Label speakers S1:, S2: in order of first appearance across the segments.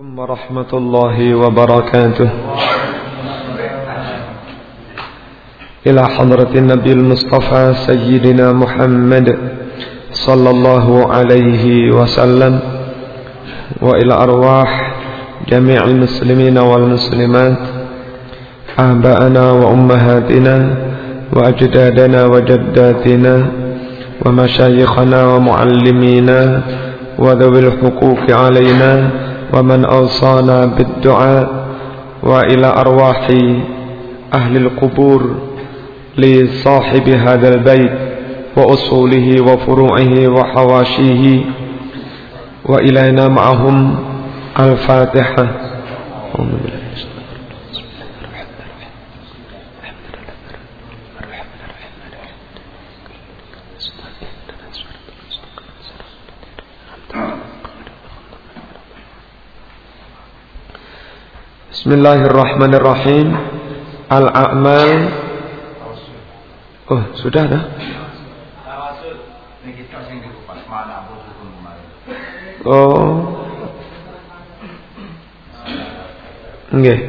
S1: ورحمة الله وبركاته. إلى حضرة النبي المصطفى سيدنا محمد صلى الله عليه وسلم وإلى أرواح جميع المسلمين والمسلمات آباءنا وأمهاتنا وأجدادنا وجداتنا ومشايخنا ومعلمينا وذوي الحقوق علينا ومن أوصانا بالدعاء وإلى أرواح أهل القبور لصاحب هذا البيت وأصوله وفروعه وحواشيه وإلينا معهم الفاتحة. Bismillahirrahmanirrahim Al-a'mal Oh, sudah dah? Oh. Nggih.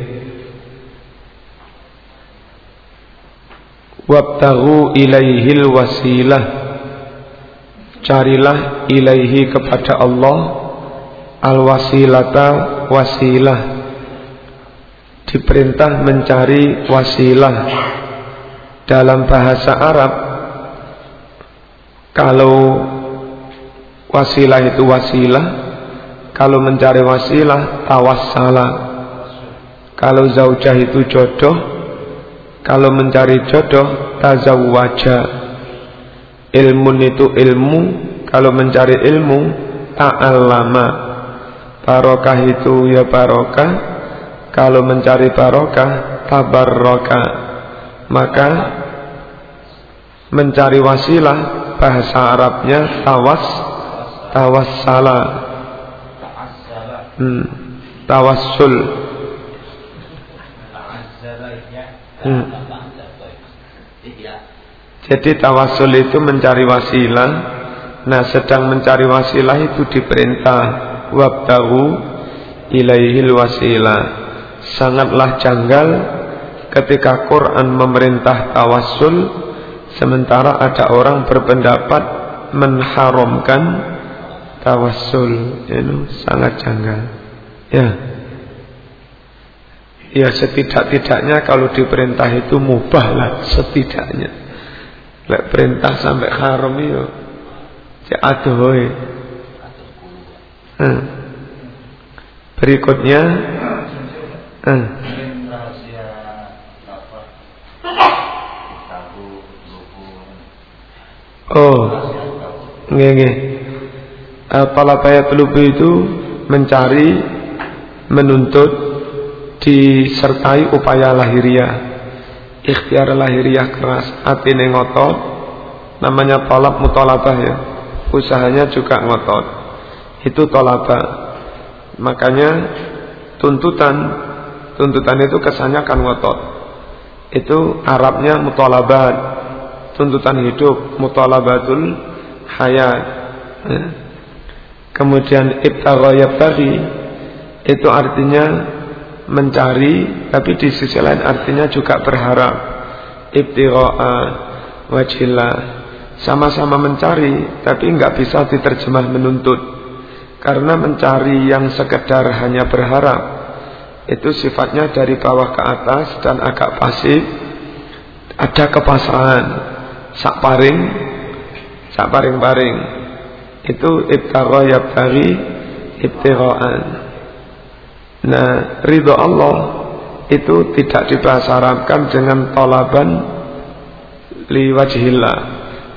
S1: Wabtaghu ilaihil wasilah. Carilah ilaihi kepada Allah al-wasilata wasilah diperintah mencari wasilah. Dalam bahasa Arab kalau wasilah itu wasilah kalau mencari wasilah tawassala kalau zaujah itu jodoh kalau mencari jodoh tazawwaja. Ilmu itu ilmu kalau mencari ilmu ta'allama. Barokah itu ya barokah kalau mencari barokah tabarroka maka mencari wasilah bahasa Arabnya tawas tawassala. Hmm, tawassul. Hmm. jadi tawassul itu mencari wasilah. Nah sedang mencari wasilah itu diperintah wabtahu ilaihil wasilah sangatlah janggal ketika Quran memerintah tawassul sementara ada orang berpendapat mengharamkan tawassul. Itu sangat janggal. Ya. Ya setidak-tidaknya kalau diperintah itu mubah lah setidaknya. Lek perintah sampai haram itu ya hmm. berikutnya Hmm. Oh, nggih nggih. Talabaya telubu itu mencari, menuntut, disertai upaya lahiriah. Ikhtiar lahiriah keras, hati ngotot, namanya tolak mutolabah ya. Usahanya juga ngotot. Itu tolabah. Makanya tuntutan tuntutan itu kesannya kan ngotot. Itu Arabnya mutolabat, tuntutan hidup, mutolabatul hayat. Ya. Kemudian ibtagha yabtaghi itu artinya mencari tapi di sisi lain artinya juga berharap. Ibtigha'a wajhillah sama-sama mencari tapi nggak bisa diterjemah menuntut karena mencari yang sekedar hanya berharap itu sifatnya dari bawah ke atas dan agak pasif ada kepasrahan sak paring. Sak paring-paring. Itu ibtagha yabtaghi ibtighaan nah ridho Allah itu tidak Arabkan dengan tolaban li wajhillah.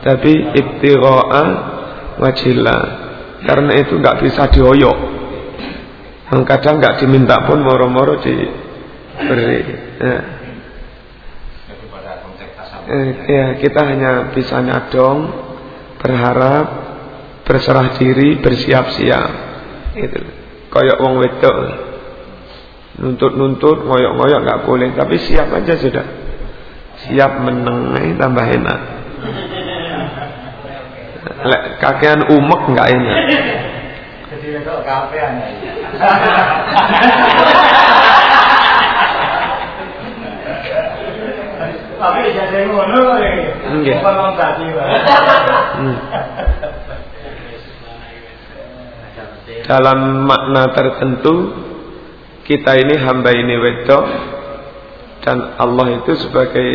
S1: Tapi ibtighaa wajhillah. Karena itu nggak bisa dioyok Kadang nggak diminta pun moro-moro diberi. Ya. Eh, ya, kita hanya bisa nyadong, berharap, berserah diri, bersiap-siap. Itu. Koyok wong wedok. Nuntut-nuntut, ngoyok-ngoyok nggak boleh, tapi siap aja sudah. Siap menengai tambah enak. Kakean umek nggak enak.
S2: Kafe Tapi jadi ngono ya. Nggih. Kon tadi, hmm.
S1: Dalam makna tertentu kita ini hamba ini wedok dan Allah itu sebagai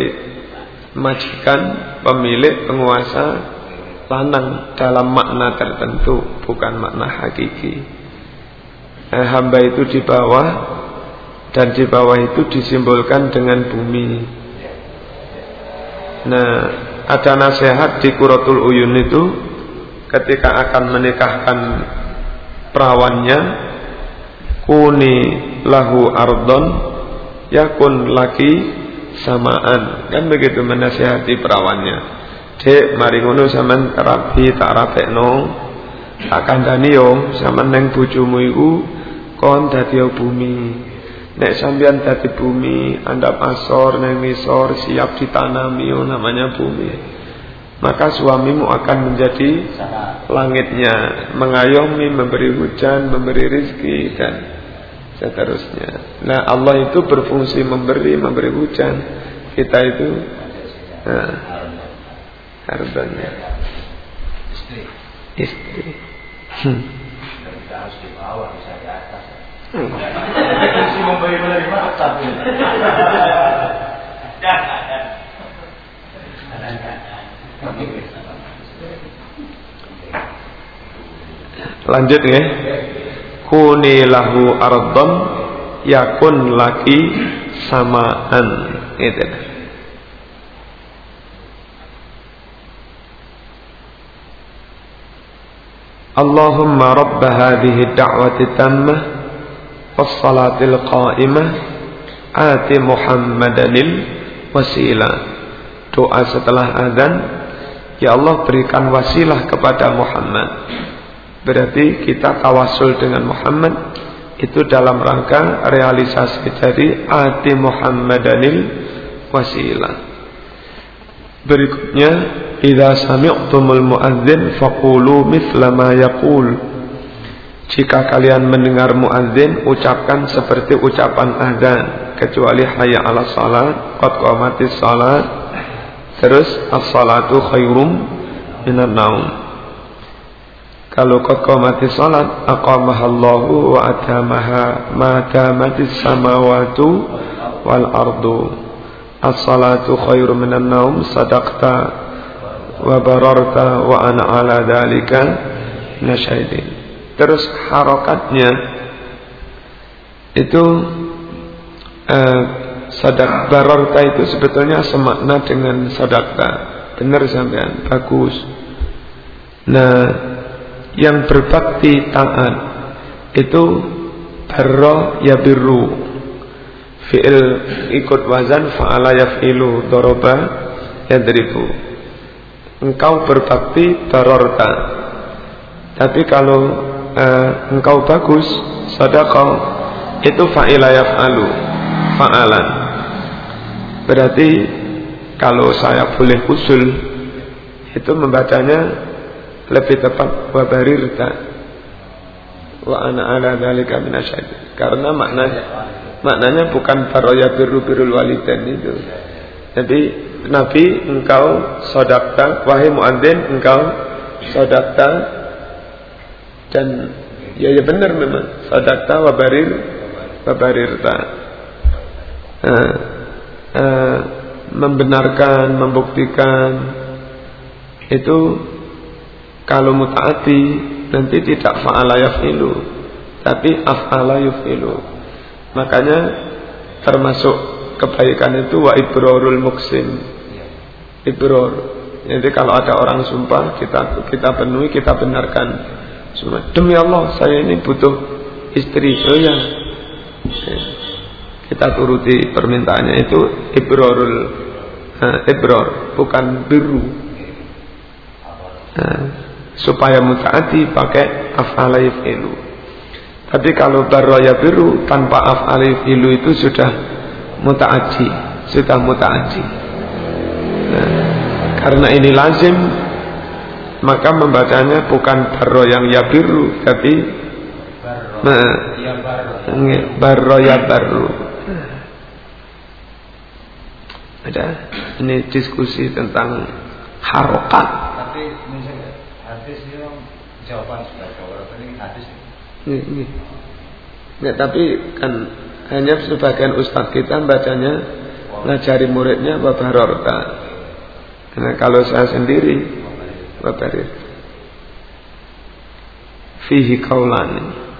S1: majikan, pemilik, penguasa lanang dalam makna tertentu, bukan makna hakiki. Eh, hamba itu di bawah dan di bawah itu disimbolkan dengan bumi. Nah, ada nasihat di Kuratul Uyun itu ketika akan menikahkan perawannya kuni lahu ardon yakun laki samaan kan begitu menasihati perawannya dek mari ngono sampean rapi tak rapekno. Tak kandhani yo sampean neng bojomu iku kon dadi bumi. Nek sampean dadi bumi anda pasor neng misor siap ditanami yo namanya bumi. Maka suamimu akan menjadi langitnya mengayomi memberi hujan memberi rizki dan seterusnya. Nah Allah itu berfungsi memberi memberi hujan. Kita itu nah, hartanya istri istri hmm. harus di bawah bisa di atas hmm. memberi menerima tapi Lanjut ya. Kuni lahu ardon yakun laki samaan. Itu. Allahumma rabb hadhihi da'wati tammah was-salatil qa'imah ati Muhammadanil wasilah. Doa setelah azan Ya Allah berikan wasilah kepada Muhammad Berarti kita tawasul dengan Muhammad Itu dalam rangka realisasi dari Ati Muhammadanil wasilah Berikutnya Idza sami'tumul muadzin faqulu mithla ma yaqul Jika kalian mendengar muadzin ucapkan seperti ucapan azan kecuali hayya 'ala salat qad salat Terus as-salatu khairum minan naum. Kalau mati salat, aqamahallahu wa atamaha ma damatis samawatu wal ardu. As-salatu khairum minan naum sadaqta wa bararta wa ana ala dalika nasyahidin. Terus harokatnya itu uh, sadak barorta itu sebetulnya semakna dengan sadakta. Benar sampean, bagus. Nah, yang berbakti taat itu barro ya biru. Fi'il ikut wazan fa'ala yaf'ilu doroba yadribu. Engkau berbakti barorta. Tapi kalau uh, engkau bagus, sadaqah itu fa'ila yaf'alu. Fa'alan. Berarti kalau saya boleh usul itu membacanya lebih tepat wabarirta wa ana ala dzalika minasyahid. Karena maknanya maknanya bukan faroya biru birul walidain itu. Jadi Nabi engkau sodakta wahai muadzin engkau sodakta dan ya ya benar memang sodakta wabarir wabarirta. Nah, Eh, membenarkan, membuktikan itu kalau mutaati nanti tidak fa'ala yaf'ilu tapi af'ala yuf'ilu. Makanya termasuk kebaikan itu wa ibrorul muksin. Ibror. Jadi kalau ada orang sumpah kita kita penuhi, kita benarkan. Demi Allah saya ini butuh istri. Oh ya kita turuti permintaannya itu ibrorul uh, ibror bukan biru uh, supaya mutaati pakai af'alai fi'lu tapi kalau barroya biru tanpa af'alai fi'lu itu sudah mutaati sudah mutaati nah, karena ini lazim maka membacanya bukan barro yang ya biru tapi Barro ya baru. Ada ini diskusi tentang harokat. Tapi misalnya itu jawaban sudah. Ini, ini. tapi kan hanya sebagian ustadz kita bacanya ngajari muridnya babarorta. Karena kalau saya sendiri babarir. Fihi kaulani.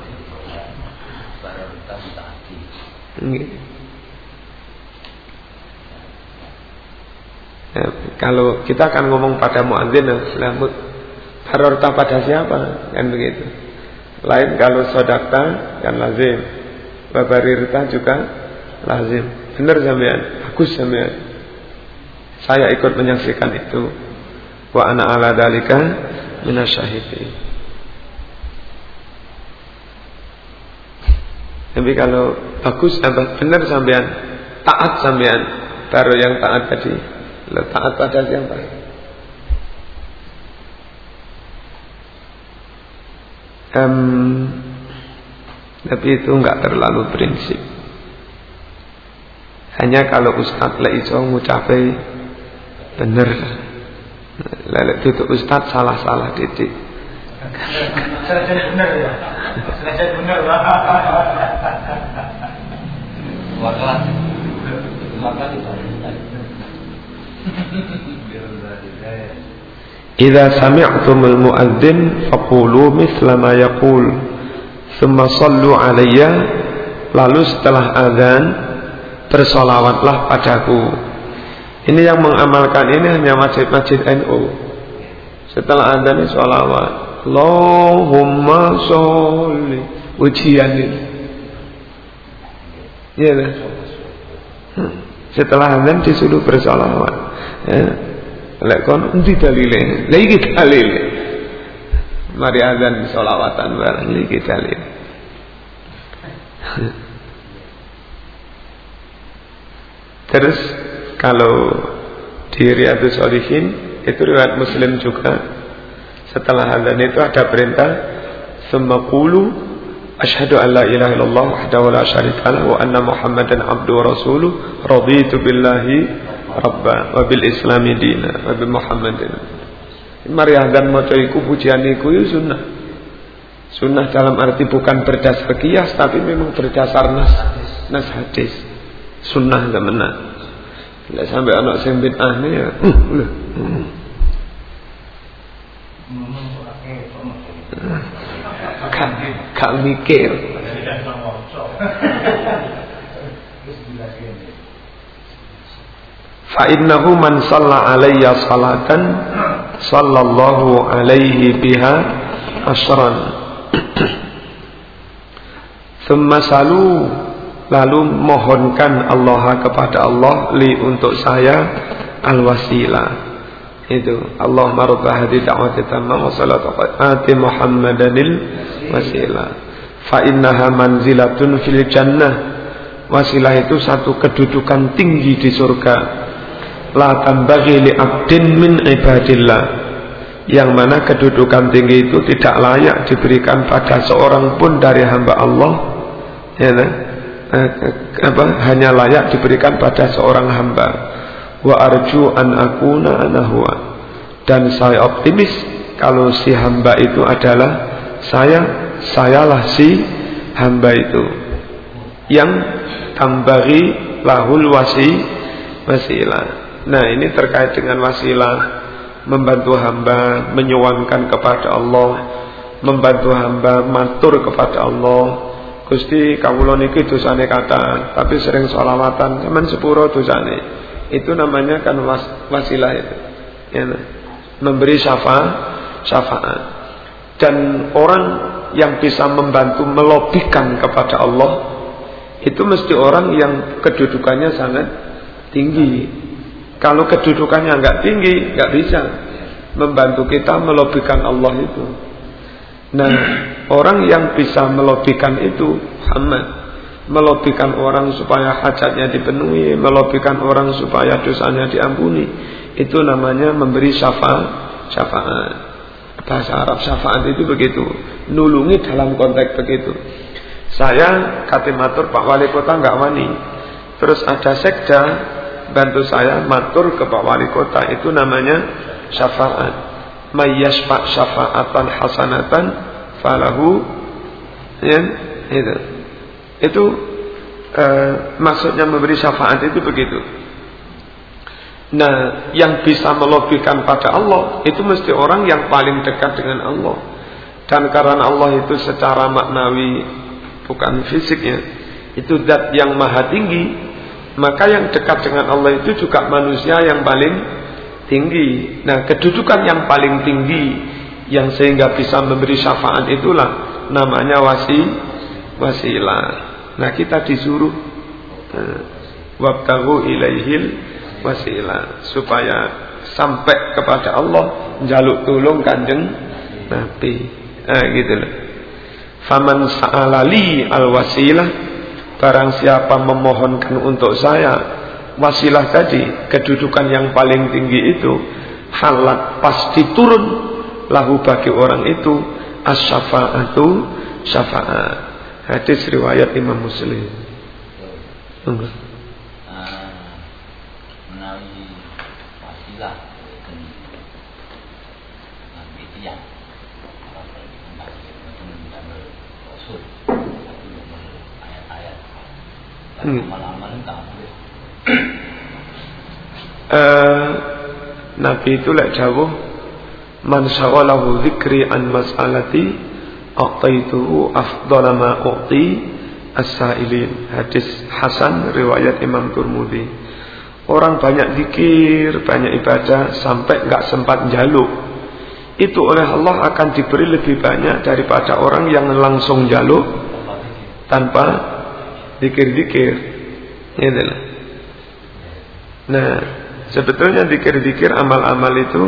S1: Ya, kalau kita akan ngomong pada muadzin selamat harorta pada siapa kan begitu. Lain kalau sodakta kan lazim, babarirta juga lazim. Benar sampean, bagus sampean. Saya ikut menyaksikan itu. Wa ana ala dalika minasyahidin. Tapi kalau bagus benar sampean taat sampean baru yang taat tadi. Taat pada siapa? Um, tapi itu enggak terlalu prinsip. Hanya kalau ustaz lah iso ngucapai bener. Lelek itu ustaz salah-salah titik. bener ya. bener Idza sami'tumul muadzin faqulu mithla ma yaqul. Thumma sallu alayya. Lalu setelah azan bersolawatlah padaku. Ini yang mengamalkan ini hanya masjid-masjid NU setelah azan solawat. Allahumma sholli. Ujian ini. Ya setelah azan disuruh bersolawat. Ya. Lek kon endi dalile? Lah iki dalile. Mari azan solawatan bareng iki dalile. Terus kalau di Riyadus Solihin itu riwayat Muslim juga setelah azan itu ada perintah Semakulul Ashhadu an la ilaha illallah wahdahu la syarika wa anna Muhammadan abdu wa rasuluh raditu billahi rabba wa bil islami dina wa bi Muhammadin. Mari azan maca iku pujian iku ya sunnah. Sunnah dalam arti bukan berdasar kias tapi memang berdasar nas nas hadis. Sunnah zaman Lah sampai anak sing bid'ah ya. Uh. Gak, gak mikir. Fa innahu man shalla alayya salatan sallallahu alaihi biha asran. Thumma salu lalu mohonkan Allah kepada Allah li untuk saya al wasilah itu Allah rabbah hadi da'wati tamma wa salatu ati Muhammadanil wasilah fa innaha manzilatun fil jannah. Wasilah itu satu kedudukan tinggi di surga la tambaghi li abdin min ibadillah. Yang mana kedudukan tinggi itu tidak layak diberikan pada seorang pun dari hamba Allah. Ya nah? apa hanya layak diberikan pada seorang hamba. Wa arju an akuna ana huwa dan saya optimis kalau si hamba itu adalah saya sayalah si hamba itu. Yang tambari lahul wasi wasilah nah ini terkait dengan wasilah membantu hamba menyuangkan kepada Allah membantu hamba matur kepada Allah Gusti kawula niki dosane kata tapi sering sholawatan zaman sepuro dosane itu namanya kan was, wasilah itu. Ya, memberi syafaat, syafaat. Dan orang yang bisa membantu melobikan kepada Allah itu mesti orang yang kedudukannya sangat tinggi. Kalau kedudukannya nggak tinggi, nggak bisa membantu kita melobikan Allah itu. Nah, orang yang bisa melobikan itu Muhammad melobikan orang supaya hajatnya dipenuhi, melobikan orang supaya dosanya diampuni. Itu namanya memberi syafaat. Syafaat. Bahasa Arab syafaat itu begitu. Nulungi dalam konteks begitu. Saya kate matur Pak Wali Kota nggak wani. Terus ada sekda bantu saya matur ke Pak Wali Kota itu namanya syafaat. Mayyasfa syafaatan hasanatan falahu ya itu. Itu eh, maksudnya memberi syafaat itu begitu. Nah, yang bisa melobikan pada Allah itu mesti orang yang paling dekat dengan Allah. Dan karena Allah itu secara maknawi bukan fisiknya, itu zat yang maha tinggi, maka yang dekat dengan Allah itu juga manusia yang paling tinggi. Nah, kedudukan yang paling tinggi yang sehingga bisa memberi syafaat itulah namanya wasi wasilah. Nah, kita disuruh eh, wabtahu ilaihil wasilah supaya sampai kepada Allah jaluk tolong kanjeng Nabi. Eh, gitu loh. Faman sa'alali al wasilah barang siapa memohonkan untuk saya wasilah tadi kedudukan yang paling tinggi itu halat pasti turun lahu bagi orang itu as-syafa'atu syafaat. Hadis riwayat Imam Muslim. Enggak. Hmm. Uh, Nabi itu lek jauh man syaghalahu dzikri an mas'alati aqtaituhu afdhala ma uqti as-sailin. Hadis Hasan riwayat Imam Turmudi orang banyak zikir banyak ibadah sampai enggak sempat jaluk itu oleh Allah akan diberi lebih banyak daripada orang yang langsung jaluk tanpa dikir-dikir. Gitu Nah, sebetulnya dikir-dikir amal-amal itu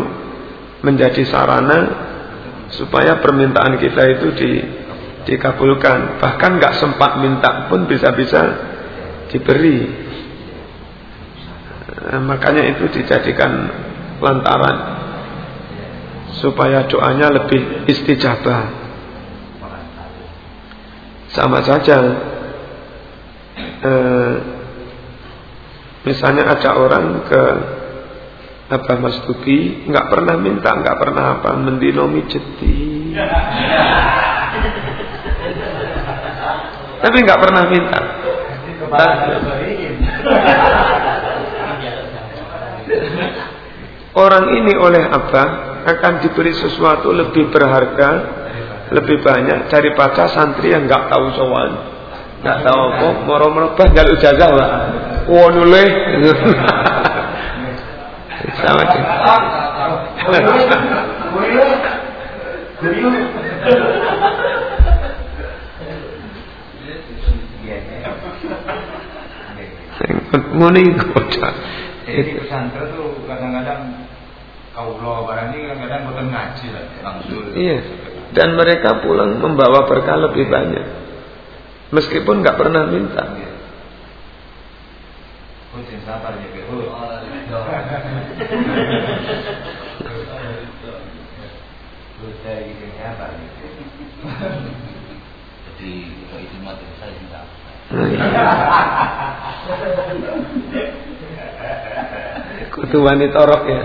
S1: menjadi sarana supaya permintaan kita itu di, dikabulkan. Bahkan nggak sempat minta pun bisa-bisa diberi. Nah, makanya itu dijadikan lantaran supaya doanya lebih istijabah. Sama saja eh, misalnya ada orang ke apa Mas Tuki nggak pernah minta nggak pernah apa mendino mijeti tapi nggak pernah minta. Orang ini oleh apa akan diberi sesuatu lebih berharga lebih banyak daripada santri yang nggak tahu soal Nggak tahu apa, moro merubah jaluk jazah lah. Wono le. Sama sih. Muni kocak.
S2: Jadi pesantren tuh kadang-kadang kaulo barang ini kadang-kadang bukan ngaji lah langsung.
S1: Iya. Dan mereka pulang membawa berkah lebih banyak. Meskipun nggak pernah minta.
S2: Jadi itu mati saya tidak.
S1: Kutu wanita rok ya.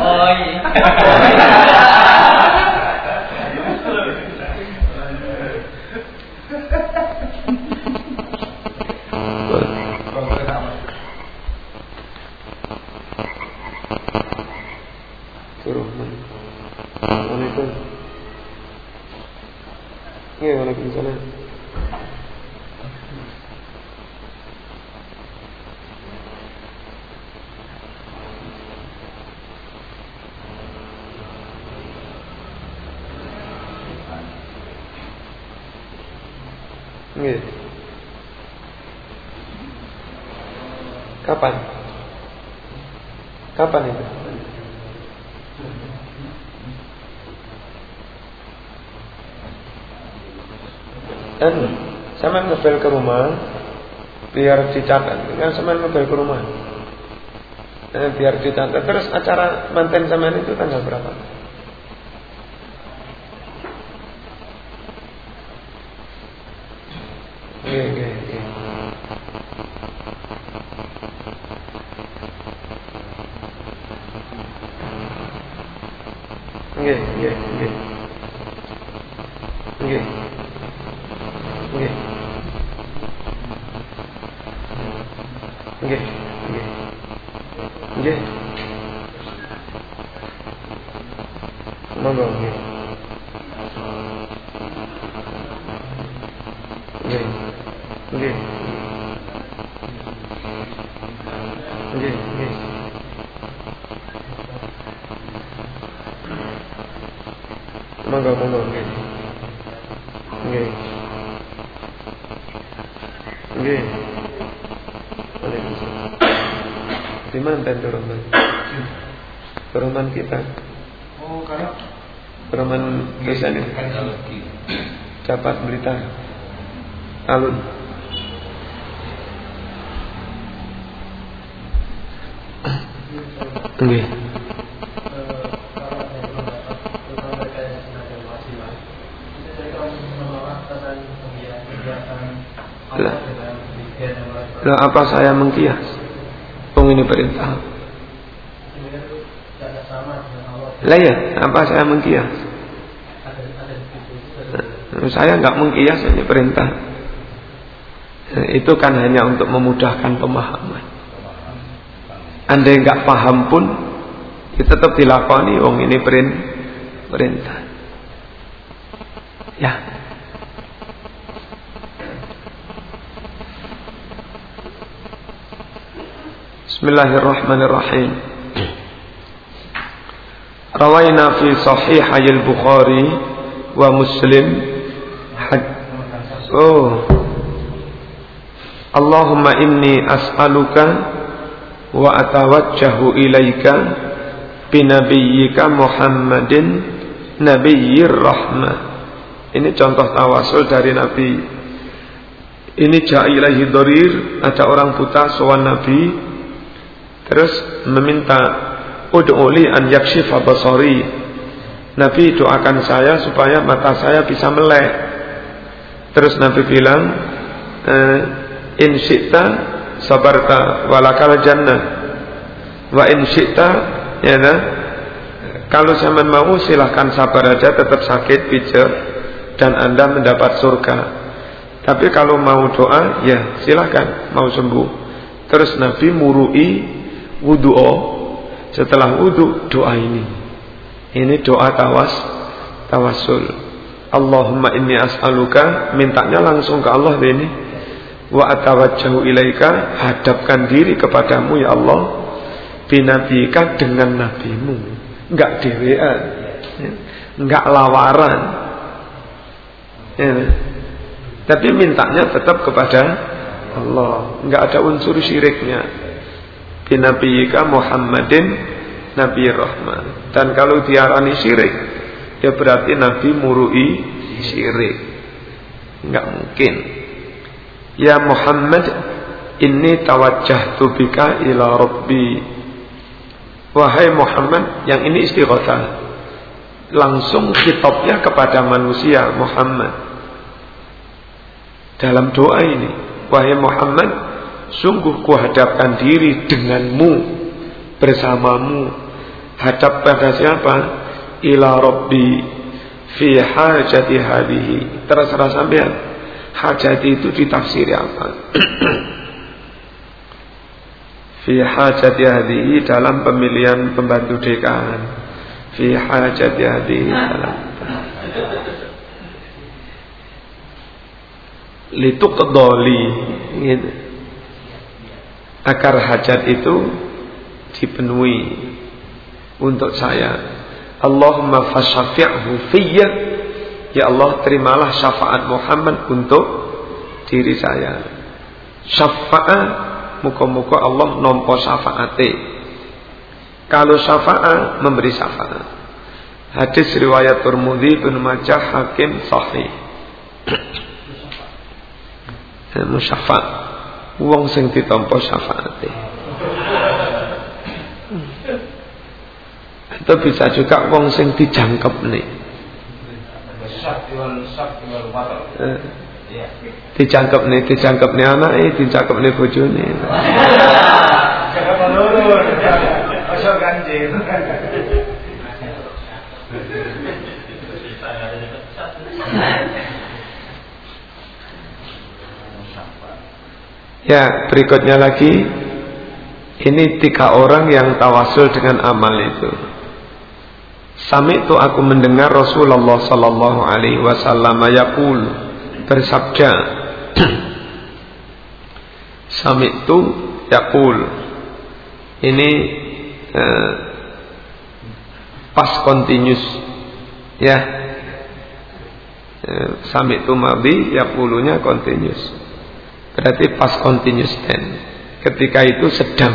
S2: Oh iya.
S1: Ya, Waalaikumsalam. Iya. Kapan? Kapan itu? Dan sama ngepel ke rumah biar dicatat. Kan sama ngepel ke rumah. Dan biar dicatat. Terus acara manten sama itu tanggal berapa? Nggih, nggih, nggih. Nggih, nggih, nggih. Nggih. Nggih. Nggih, nggih. Nggih. Monggo nggih. Nggih. Nggih. Nggih, nggih. Monggo, monggo nggih. Nggih. Nggih. Waalaikumsalam. Di mana tadi Roman? Roman kita.
S2: Oh, karena
S1: Roman desa ini. Dapat berita. Alun. Nggih. Lah. Lah apa saya mengkias? Wong ini perintah. Lah ya, apa saya mengkias? Saya nggak mengkias ini perintah. Itu kan hanya untuk memudahkan pemahaman. Anda nggak paham pun, kita tetap dilakoni. Wong ini perintah. Ya. Bismillahirrahmanirrahim. Rawaina fi sahih al-Bukhari wa Muslim. Oh. Allahumma inni as'aluka wa atawajjahu ilaika binabiyyika Muhammadin nabiyyir rahmah. Ini contoh tawasul dari Nabi. Ini ja'ilahi dorir ada orang buta sowan Nabi Terus meminta Ud'uli an yakshifa basari. Nabi doakan saya supaya mata saya bisa melek. Terus Nabi bilang eh, In syi'ta sabarta walakal jannah. Wa in syi'ta ya nah, Kalau saya mau silahkan sabar aja tetap sakit pijat Dan anda mendapat surga. Tapi kalau mau doa ya silahkan mau sembuh. Terus Nabi murui wudhu setelah wudhu doa ini. Ini doa tawas tawasul Allahumma inni as'aluka mintanya langsung ke Allah ini. Wa atawajjahu ilaika hadapkan diri kepadamu ya Allah binabika dengan nabimu. Enggak dewean enggak lawaran ya. tapi mintanya tetap kepada Allah. Enggak ada unsur syiriknya binabiyika Muhammadin Nabi Rahman. Dan kalau diarani syirik, ya berarti Nabi murui syirik. Enggak mungkin. Ya Muhammad, ini tawajjah bika ila Rabbi. Wahai Muhammad, yang ini istighatsah. Langsung khitabnya kepada manusia Muhammad. Dalam doa ini, wahai Muhammad, Sungguh kuhadapkan diri denganmu bersamamu hadap pada siapa? Ila Rabbi fi hajati hadihi. Terserah sampean. Hajati itu ditafsiri apa? fi hajati hadihi dalam pemilihan pembantu dekan. Fi hajati hadihi dalam litukdoli gitu agar hajat itu dipenuhi untuk saya. Allahumma fasyafi'hu fiyya. Ya Allah, terimalah syafaat Muhammad untuk diri saya. Syafaat muka-muka Allah nompo syafaate. Kalau syafaat memberi syafaat. Hadis riwayat Turmudi bin Majah Hakim Sahih. Musyafa' wong sing ditampa syafaate. Atau bisa juga wong sing dijangkep nih. Dicangkep nih, dicangkep nih anak, eh, dicangkep nih bojone.
S2: Jangan menurun. Masuk ganjil.
S1: Ya, berikutnya lagi. Ini tiga orang yang tawasul dengan amal itu. Sami itu aku mendengar Rasulullah sallallahu alaihi wasallam yaqul bersabda Sami itu yaqul. Ini eh, pas continuous ya. Eh, Sami itu mabi yaqulunya continuous berarti pas continuous tense ketika itu sedang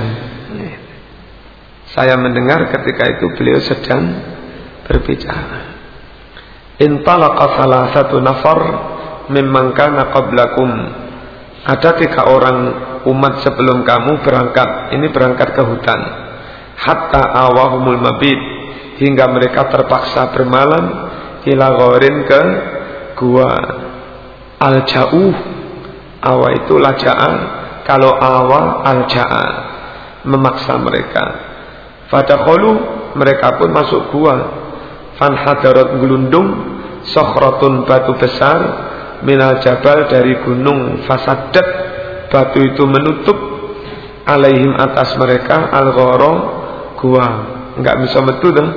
S1: saya mendengar ketika itu beliau sedang berbicara. Intalaqa salah satu nafar memang kana qablakum. Ada tiga orang umat sebelum kamu berangkat. Ini berangkat ke hutan. Hatta awahumul mabid. Hingga mereka terpaksa bermalam. Ila ghorin ke gua. Al-ja'uh. Awa itu laja'a. Kalau awa al-ja'a. Memaksa mereka. Fadakhulu mereka pun masuk gua. Fan hadarat gelundung sokhratun batu besar. Minal jabal dari gunung fasadat. Batu itu menutup alaihim atas mereka al gua. Nggak bisa metu dah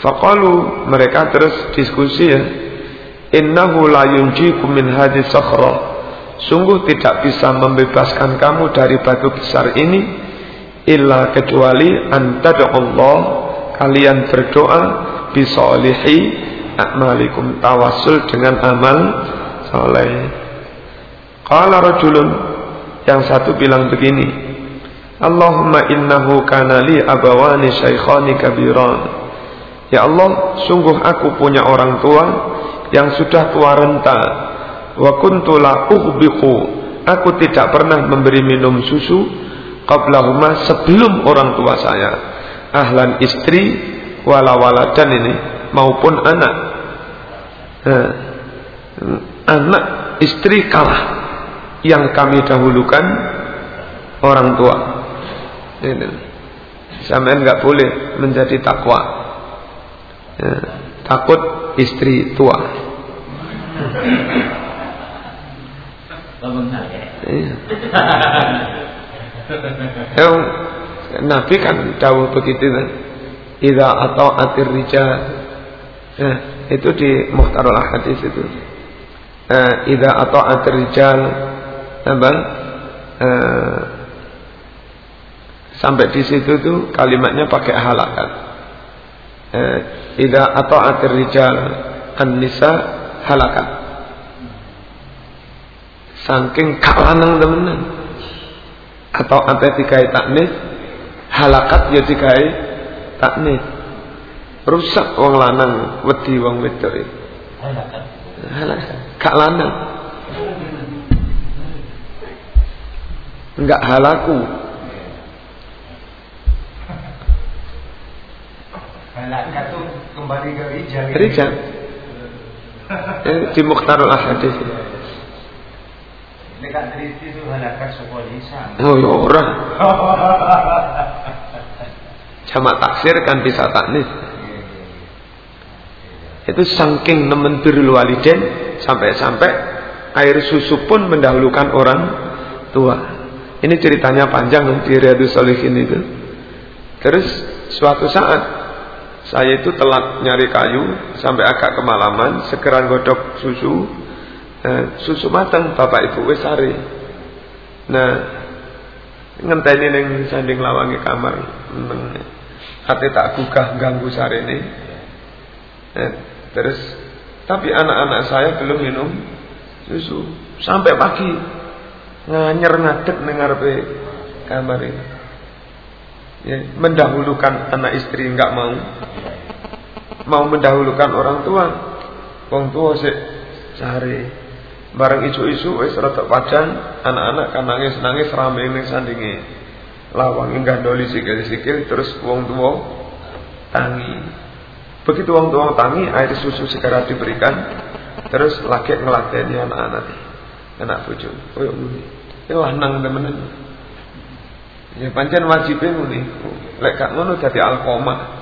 S1: faqalu mereka terus diskusi ya. Innahu la yunjikum min hadis sungguh tidak bisa membebaskan kamu dari batu besar ini illa kecuali Allah kalian berdoa bisolihi a'malikum tawasul dengan amal soleh. Qala rajulun yang satu bilang begini, Allahumma innahu kana li abawani syaikhani kabiran. Ya Allah, sungguh aku punya orang tua yang sudah tua renta. Wa kuntu la. Aku tidak pernah memberi minum susu qablahuma sebelum orang tua saya. Ahlan istri wala dan ini maupun anak. Nah, anak istri kalah yang kami dahulukan orang tua. Ini. Sampean nggak boleh menjadi takwa. Ya, takut istri tua iya. Nabi kan jauh begitu kan atau atir rijal. Nah, itu di Muhtarul Hadis itu. Eh, Ida atau atir rijal apa? Eh, sampai di situ tuh kalimatnya pakai halakat. Eh, Ida atau atir rijal an-nisa halakat. Saking kalanang temenan. Atau apa tiga taknis halakat ya tiga taknis rusak wong lanang wedi wong wedok iki gak lanang. Enggak halaku.
S2: Halakat tuh kembali ke rijal.
S1: Rijal. Di Mukhtarul Ahadis oh ya orang Jamak taksir kan bisa taknis. Itu saking nemen birrul waliden sampai-sampai air susu pun mendahulukan orang tua. Ini ceritanya panjang di Riyadus Solihin itu. Terus suatu saat saya itu telat nyari kayu sampai agak kemalaman, segera godok susu. Eh, susu matang bapak ibu wis Nah, ngenteni ning sanding lawangi kamar. Hati tak gugah ganggu sari ini. Eh, terus tapi anak-anak saya belum minum susu sampai pagi nganyer ngadek dengar pe kamar ini. Ya, mendahulukan anak istri nggak mau, mau mendahulukan orang tua, orang tua sih sehari bareng isu-isu wis rada pajan anak-anak kan nangis nangis rame ning sandingi lawang enggak doli sikil-sikil terus wong tua tangi begitu wong tua tangi air susu segera diberikan terus laki ngelatih anak-anak anak bojo. Koyo ngene. Ya lanang temenan. Ya pancen wajibe ngene. Lek gak ngono dadi alqomah.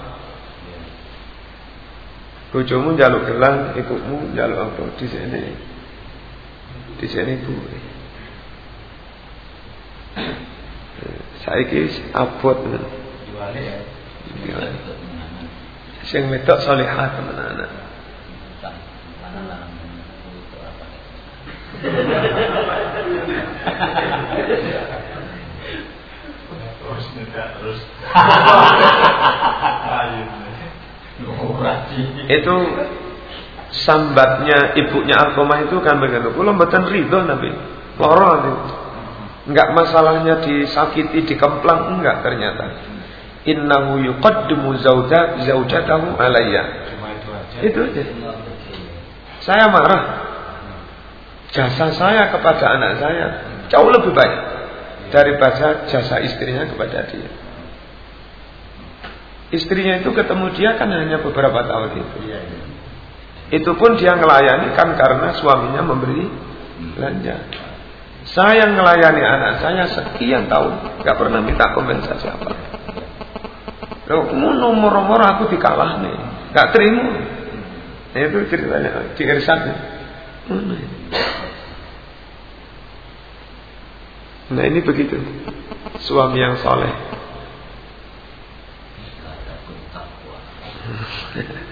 S1: Bojomu njaluk gelang, ibumu njaluk apa di sini. Di sini Bu. Saiki abot. Juale ya. Sing wedok salihah temenan. itu sambatnya ibunya Alkomah itu kan begitu. Kulo mboten ridho Nabi. Loro. Enggak masalahnya disakiti, dikemplang enggak ternyata. Innahu yuqaddimu zauja zaujatahu alayya. Itu aja. Saya marah jasa saya kepada anak saya jauh lebih baik daripada jasa istrinya kepada dia. Istrinya itu ketemu dia kan hanya beberapa tahun itu. Iya, iya. Itu pun dia melayani kan karena suaminya memberi belanja. Saya melayani anak saya sekian tahun, nggak pernah minta kompensasi apa. Loh, nomor-nomor aku dikalah nih, nggak terima. Nah, itu ceritanya di Irsan. Nah ini begitu Suami yang soleh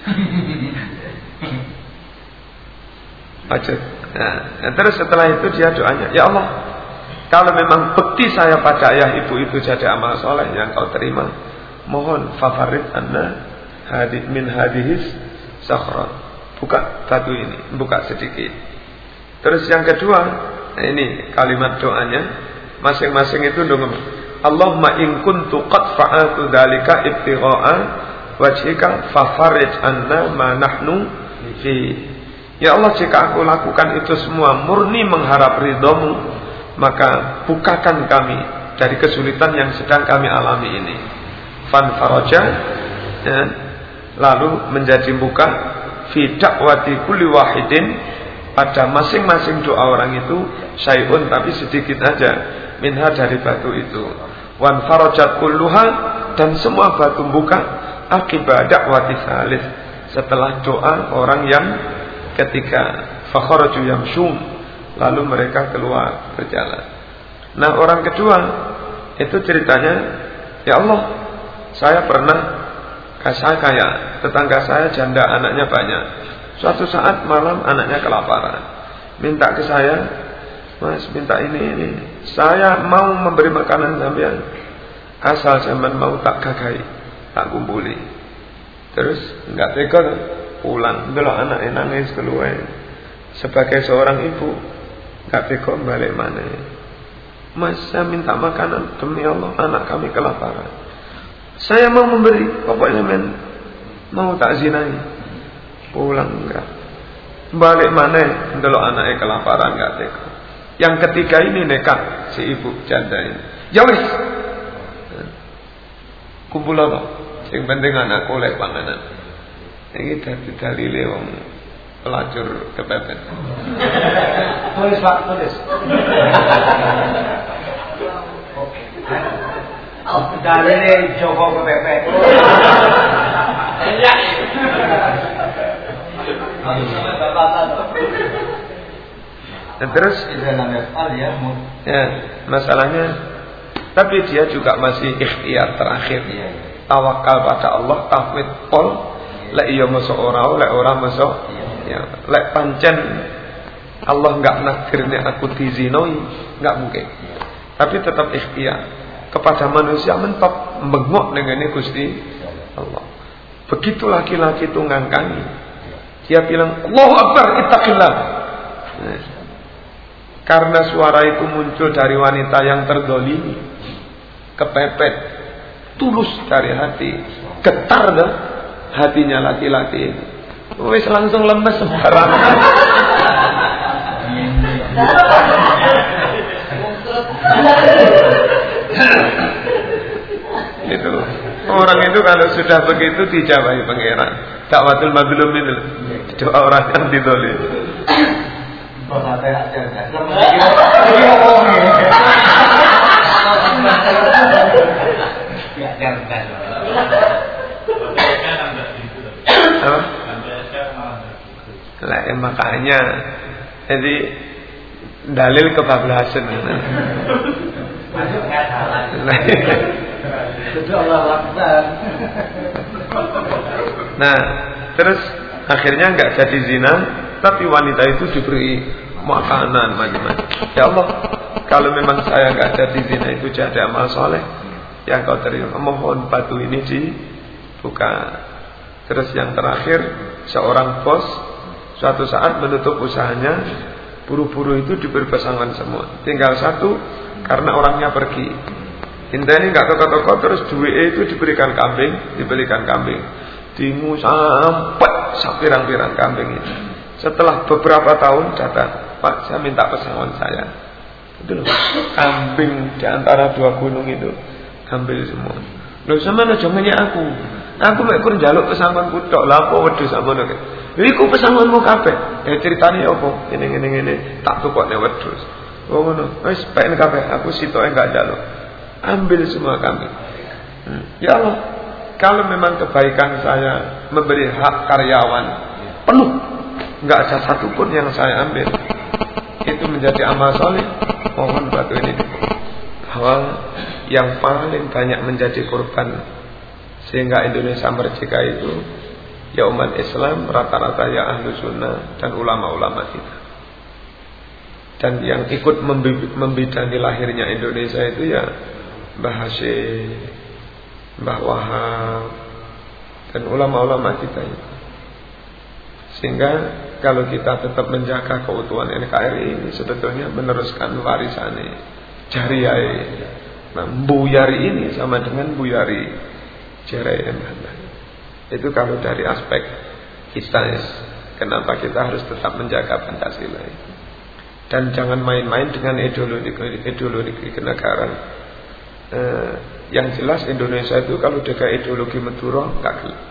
S1: Baca. Nah, nah, terus setelah itu dia doanya, Ya Allah, kalau memang bekti saya pada ayah ibu itu jadi amal soleh yang kau terima, mohon favorit anda hadith min hadis sakhrat. Buka batu ini, buka sedikit. Terus yang kedua, Nah, ini kalimat doanya masing-masing itu dong Allahumma in kuntu qad fa'altu dzalika ibtigha'a wajhika fafarij anna ma nahnu fi. Ya Allah jika aku lakukan itu semua murni mengharap ridhamu maka bukakan kami dari kesulitan yang sedang kami alami ini. Fan faraja ya, lalu menjadi buka fi dakwati kulli wahidin. Pada masing-masing doa orang itu syai'un tapi sedikit aja minha dari batu itu. Wan farajat kulluha dan semua batu buka akibat dakwati salih setelah doa orang yang ketika fakharaju yamshum lalu mereka keluar berjalan nah orang kedua itu ceritanya ya Allah saya pernah saya kaya tetangga saya janda anaknya banyak Suatu saat malam anaknya kelaparan. Minta ke saya, Mas minta ini ini. Saya mau memberi makanan sampean. Asal zaman mau tak gagai, tak kumpuli. Terus enggak tega pulang. Delok anak nangis keluar. Sebagai seorang ibu, enggak tega balik mana. Mas saya minta makanan. Demi Allah anak kami kelaparan. Saya mau memberi, pokoknya men mau tak zinai? Pulang enggak. Balik mana? Ndelok anaknya kelaparan enggak tega. Yang ketiga ini nekat si ibu janda ini. Ya kumpul apa yang penting anak oleh panganan. Ini dari dari lewong pelacur kepepet.
S2: Tulis pak tulis. Dari Joko kepepet.
S1: Dan terus? Ya, masalahnya tapi dia juga masih ikhtiar terakhir. Ya. Tawakal pada Allah, tafwid pol, lek iya masuk ora, lek ora masuk. Ya, lek pancen Allah enggak nakdirnya aku dizinoi, enggak mungkin. Tapi tetap ikhtiar kepada manusia mentok mengok dengan Gusti Allah. Begitu laki-laki itu ngangkangi, dia bilang, Allahu Akbar, ittaqillah. Karena suara itu muncul dari wanita yang terdolimi. Kepepet. Tulus dari hati. Getar dah hatinya laki-laki itu. Wis langsung lemes sembarangan. itu orang itu kalau sudah begitu dijawabi pangeran dakwatul mazlum itu doa orang yang didolim
S2: Hak cerdas.
S1: Lah ya, makanya jadi dalil kebablasan.
S2: Masuk Allah.
S1: Nah, terus akhirnya nggak jadi zina, tapi wanita itu diberi makanan macam-macam. Ya Allah, kalau memang saya nggak jadi zina itu jadi amal soleh, yang kau terima mohon batu ini dibuka. Terus yang terakhir, seorang bos suatu saat menutup usahanya, buru-buru itu diberi pasangan semua. Tinggal satu karena orangnya pergi. Indah ini nggak toko-toko terus duit itu diberikan kambing, diberikan kambing. Dimu sampai sapirang-pirang kambing itu. Setelah beberapa tahun datang, Pak saya minta pesangon saya. Itu kambing di antara dua gunung itu ambil semua. Loh sama jangan aku. Aku mek kur njaluk pesangonku tok. Lah apa wedhus samono ke? Lha iku pesangonmu kabeh. Eh ceritane apa? Ini ngene ngene tak tukokne wedhus. Oh ngono. Wis peken kabeh aku sitoke enggak njaluk. Ambil semua kami. Hmm. Ya Allah, kalau memang kebaikan saya memberi hak karyawan penuh, enggak ada satupun yang saya ambil, itu menjadi amal soleh. Mohon batu ini bahwa yang paling banyak menjadi korban sehingga Indonesia merdeka itu ya umat Islam rata-rata ya ahlu sunnah dan ulama-ulama kita. Dan yang ikut membidani lahirnya Indonesia itu ya Mbah Hashim, Mbah Wahab, dan ulama-ulama kita itu. Sehingga kalau kita tetap menjaga keutuhan NKRI ini sebetulnya meneruskan warisan jariah Nah, buyari ini sama dengan buyari cerai dan Itu kalau dari aspek kita kenapa kita harus tetap menjaga Pancasila itu. Dan jangan main-main dengan ideologi ideologi kenegaraan. Eh, yang jelas Indonesia itu kalau jaga ideologi Maduro nggak gelap.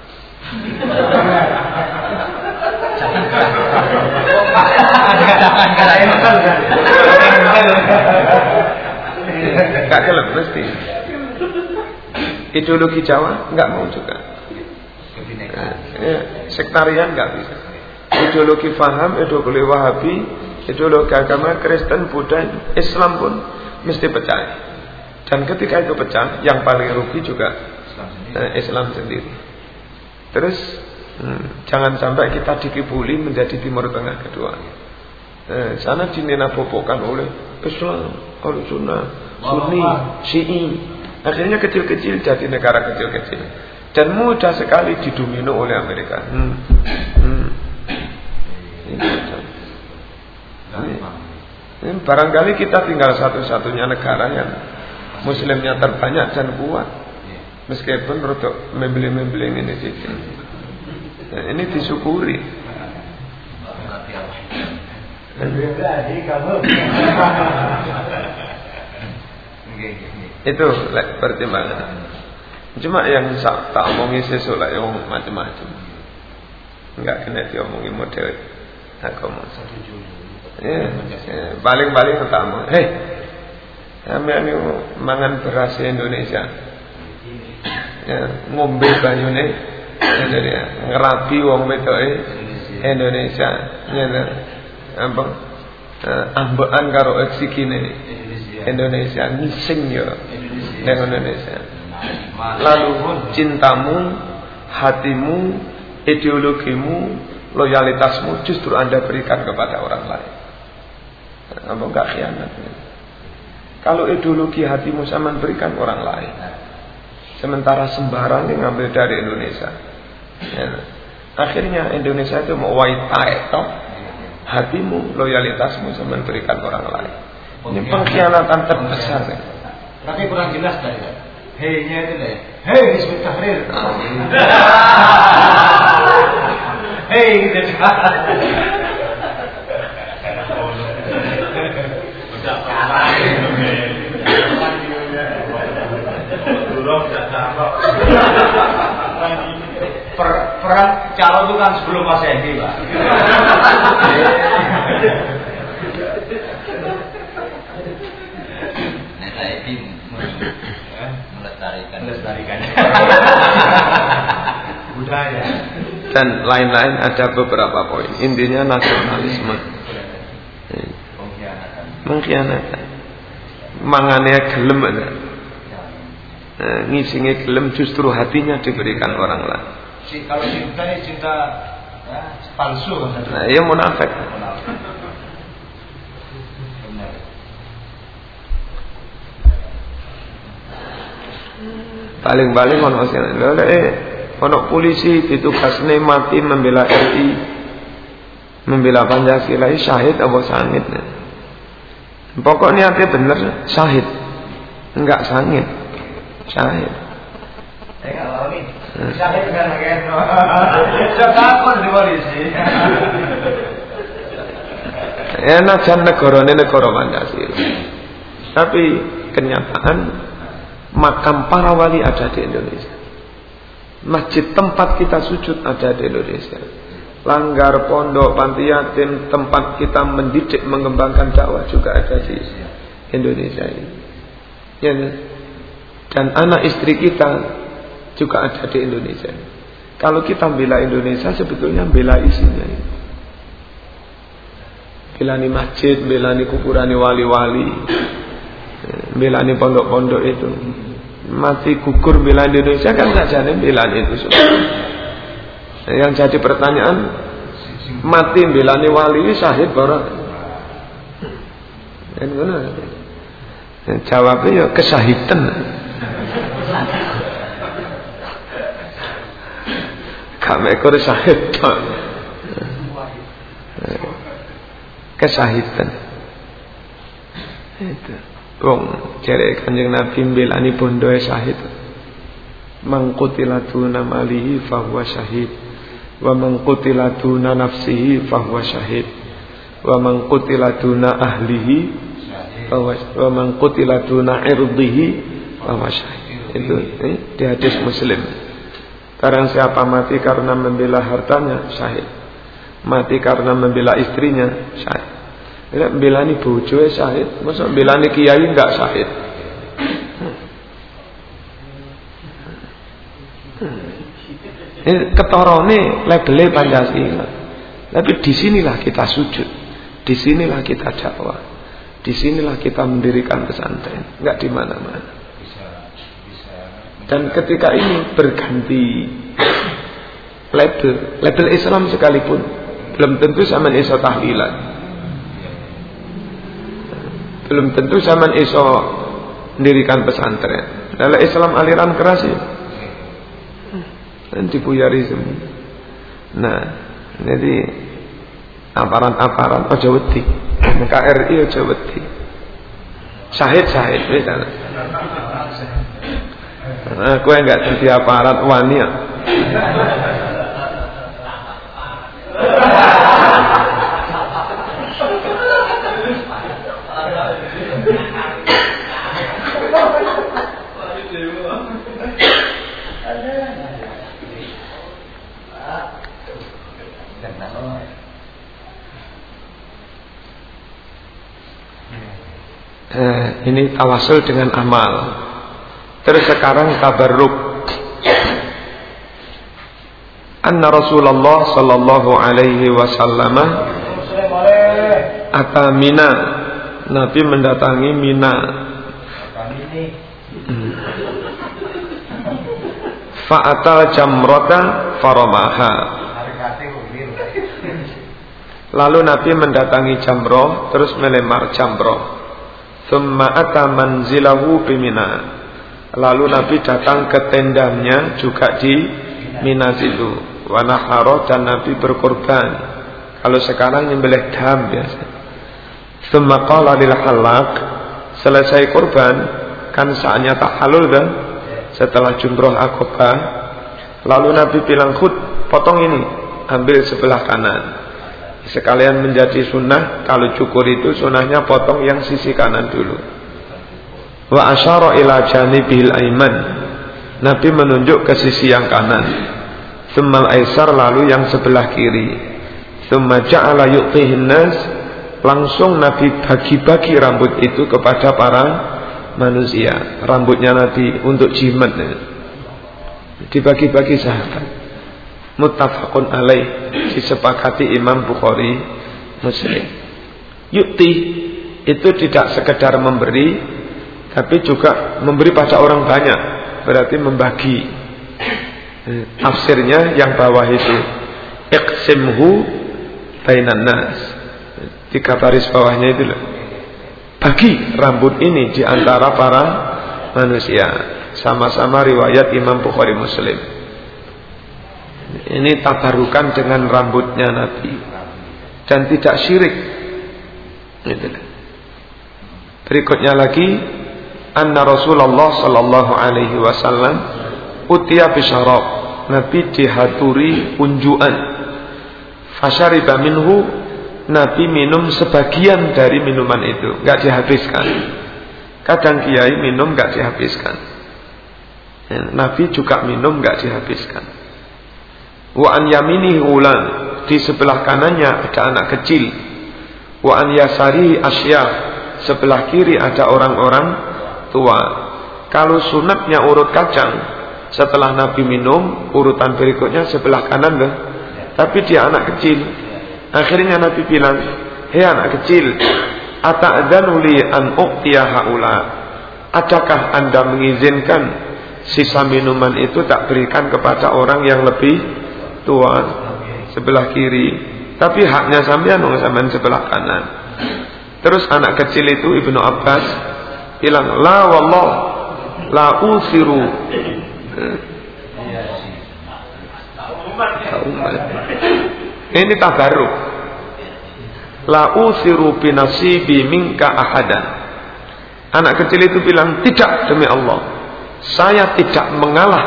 S1: Gak gelap mesti. Ideologi Jawa nggak mau juga. Nah, ya, sektarian nggak bisa. Ideologi faham, ideologi Wahabi, ideologi agama Kristen, Buddha, Islam pun mesti pecah. Dan ketika itu pecah, yang paling rugi juga Islam sendiri. Eh, Islam sendiri. Terus hmm, jangan sampai kita dikibuli menjadi Timur Tengah kedua. Eh, sana dininabobokan oleh Islam, oleh Sunnah, Sunni, Syi'i. Akhirnya kecil-kecil jadi negara kecil-kecil. Dan mudah sekali didomino oleh Amerika. Hmm. Hmm. Ini, barangkali kita tinggal satu-satunya negara yang muslimnya terbanyak dan kuat. Meskipun rotok membeli-membeli ini dikit. Nah, ini disyukuri. Itu pertimbangan. Cuma yang tak, tak omongi sesuatu lah yang macam-macam. Enggak kena diomongi model agama. Ya, ya, paling-paling pertama, hei, kami ini mangan beras Indonesia. Ya, ngombe banyune Indonesia, ngerapi wong wedoke Indonesia. Ya, apa? Uh, ambekan karo eksikine Indonesia ngising ya Indonesia. Lalu cintamu, hatimu, ideologimu, loyalitasmu justru Anda berikan kepada orang lain. Apa enggak khianat? Kalau ideologi hatimu sama berikan orang lain. Sementara sembarang yang ngambil dari Indonesia. Ya. Akhirnya Indonesia itu mau white. Hatimu, loyalitasmu sama berikan orang lain. Ini pengkhianatan terbesar.
S2: Tapi kurang jelas tadi. Hei-nya itu deh. Hei, Hizbut Tahrir. Hei, gitu. Per, perang calon itu kan sebelum masehi pak
S3: Nah, saya ini melestarikan.
S2: Melestarikan. Budaya.
S1: Dan lain-lain ada beberapa poin. Intinya nasionalisme.
S2: Pengkhianatan.
S1: Mengkhianatan. Mangane gelem ada. Nah, ngisinge gelem justru hatinya diberikan orang lain.
S2: Si, kalau cinta cinta ya, palsu kan
S1: Nah, ia munafik.
S2: Benar.
S1: Paling-paling ono sing lho eh ono polisi ditugasne mati membela RI membela Pancasila. Ini syahid apa sangit? Pokoknya niatnya bener syahid. Enggak sangit. Syahid.
S2: Eh ini syahid kan kan. Saya takut di polisi.
S1: negara Pancasila. Tapi kenyataan makam para wali ada di Indonesia. Masjid tempat kita sujud ada di Indonesia. Langgar pondok panti yatim tempat kita mendidik mengembangkan dakwah juga ada di Indonesia ini. Ya dan anak istri kita juga ada di Indonesia. Kalau kita bela Indonesia sebetulnya bela isinya ini. Belani masjid, belani kuburan wali-wali, belani pondok-pondok itu. Mati gugur bela Indonesia kan nggak jadi belani itu. Yang jadi pertanyaan, mati belani wali syahid barang. Kan ngono. Jawabnya ya kesahitan. Kami ekor syahid kesahitan itu wong jere kanjeng Nabi mbelani bondoe syahid. Mangkutilatuna malihi fahuwa syahid. Wa mangkutilatuna nafsihi fahuwa syahid. Wa mangkutilatuna ahlihi fahuwa wa mangkutilatuna irdihi fahuwa syahid. Itu eh, di hadis muslim. Barang siapa mati karena membela hartanya syahid. Mati karena membela istrinya syahid. Bila membela ni bojo syahid, masa membela ni kiai enggak syahid. Ini ketorone labelnya Pancasila. Tapi di sinilah kita sujud, di sinilah kita dakwah, di sinilah kita mendirikan pesantren, enggak di mana-mana. Dan ketika ini berganti label, label Islam sekalipun belum tentu sama iso tahlilan. Belum tentu sama iso mendirikan pesantren. Dalam Islam aliran keras ya. Nanti puyari semua. Nah, jadi aparat-aparat ojo wedi. KRI ojo wedi. Syahid-syahid misalnya. Nah, aku enggak jadi aparat wani ya. Eh, ini tawasul dengan amal. Terus sekarang tabarruk. Anna Rasulullah sallallahu alaihi wasallam ata Mina. Nabi mendatangi Mina. Fa'atal jamrata faramaha. Lalu Nabi mendatangi jamroh terus melemar jamroh. Thumma ata manzilahu bimina. Lalu Nabi datang ke tendanya juga di Mina situ. Wa naharo dan Nabi berkorban. Kalau sekarang nyembelih dam biasa. Thumma qala lil halak. Selesai korban kan saatnya tak halul kan? Setelah jumroh akobah. Lalu Nabi bilang khud potong ini ambil sebelah kanan sekalian menjadi sunnah kalau cukur itu sunnahnya potong yang sisi kanan dulu wa asyara ila janibihil aiman Nabi menunjuk ke sisi yang kanan Thummal aisar lalu yang sebelah kiri Thumma ja'ala yu'tihin nas langsung Nabi bagi-bagi rambut itu kepada para manusia. Rambutnya Nabi untuk jimat. Dibagi-bagi sahabat. Muttafaqun alaih disepakati Imam Bukhari Muslim. Yukti itu tidak sekedar memberi tapi juga memberi pada orang banyak berarti membagi. Tafsirnya yang bawah itu iqsimhu bainan nas. Tiga baris bawahnya itu loh. Bagi rambut ini di antara para manusia. Sama-sama riwayat Imam Bukhari Muslim ini tabarukan dengan rambutnya Nabi. Dan tidak syirik. Berikutnya lagi anna Rasulullah sallallahu alaihi wasallam utia bisyarab Nabi dihaturi unjuan. Fasyariba minhu. Nabi minum sebagian dari minuman itu. Nggak dihabiskan. Kadang kiai minum nggak dihabiskan. Ya, Nabi juga minum nggak dihabiskan wa an ulan di sebelah kanannya ada anak kecil wa an yasari asya sebelah kiri ada orang-orang tua kalau sunatnya urut kacang setelah Nabi minum, urutan berikutnya sebelah kanan loh. Tapi dia anak kecil. Akhirnya Nabi bilang, "Hei anak kecil, ata'dzanu li an uqtiya haula?" Adakah Anda mengizinkan sisa minuman itu tak berikan kepada orang yang lebih tua sebelah kiri? Tapi haknya sampean dong sampean sebelah kanan. Terus anak kecil itu Ibnu Abbas bilang, "La wallah la usiru ini tabaruk. La usiru binasibi minka ahadan. Anak kecil itu bilang, tidak demi Allah. Saya tidak mengalah,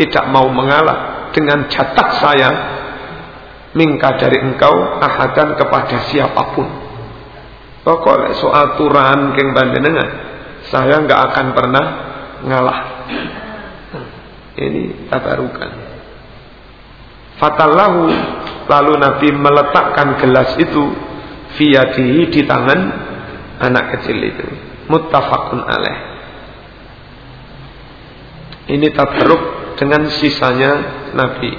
S1: tidak mau mengalah dengan jatah saya minka dari engkau ahadan kepada siapa pun. Pokoknya soal turan keng bandenengan, saya nggak akan pernah ngalah. Ini tabarukan. Fatallahu lalu Nabi meletakkan gelas itu fiyadihi di tangan anak kecil itu. Muttafaqun alaih. Ini tabaruk dengan sisanya Nabi.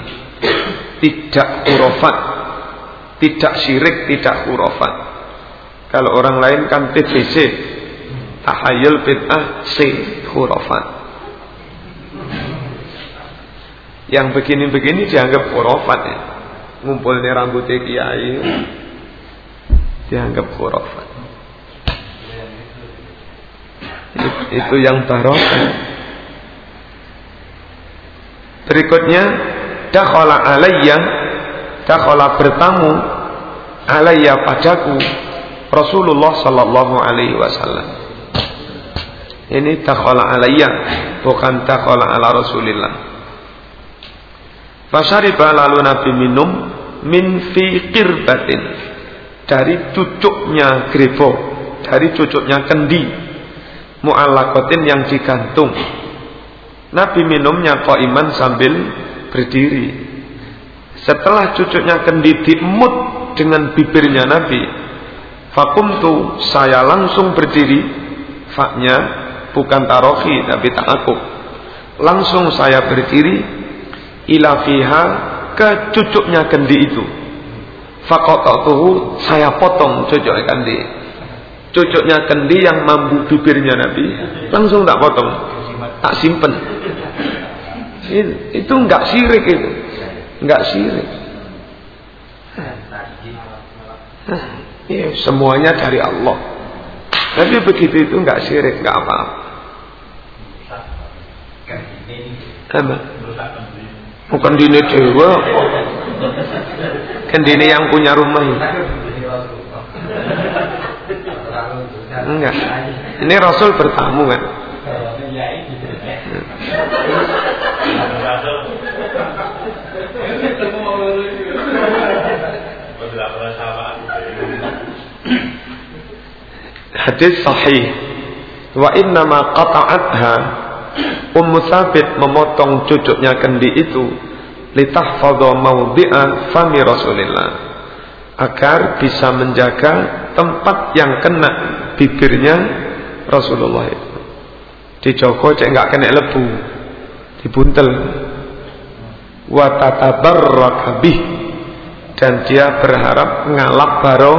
S1: Tidak hurufat, tidak syirik, tidak hurufat. Kalau orang lain kan TBC, tahayul bid'ah C hurufat. Yang begini-begini dianggap khurafat ya. Ngumpulnya rambutnya kiai dianggap khurafat. Itu yang barokah. Berikutnya dakhala alayya dakhala bertamu alayya padaku Rasulullah sallallahu alaihi wasallam. Ini dakhala alayya bukan dakhala ala Rasulillah. Fasyariba lalu Nabi minum min fi qirbatin dari cucuknya grifo, dari cucuknya kendi mu'allaqatin yang digantung. Nabi minumnya iman sambil berdiri. Setelah cucuknya kendi diemut dengan bibirnya Nabi, fakumtu saya langsung berdiri. Faknya bukan tarohi tapi aku. Langsung saya berdiri ila fiha ke cucuknya kendi itu. Fakotatuhu saya potong cucuk kendi. Cucuknya kendi yang mampu bibirnya Nabi langsung tak potong, tak simpen. Itu enggak sirik itu, enggak sirik. Ya, semuanya dari Allah. Tapi begitu itu enggak sirik, enggak apa-apa. Apa? Bukan dini dewa. Kan dini yang punya rumah ini. Enggak. Ini Rasul bertamu kan. Hadis sahih. Wa inna ma qata'atha Ummu Sabit memotong cucuknya kendi itu litahfadha maudhi'a fami Rasulillah agar bisa menjaga tempat yang kena bibirnya Rasulullah itu. Dijogo cek nggak kena lebu, dibuntel. Wa tatabarrakabih dan dia berharap ngalap baro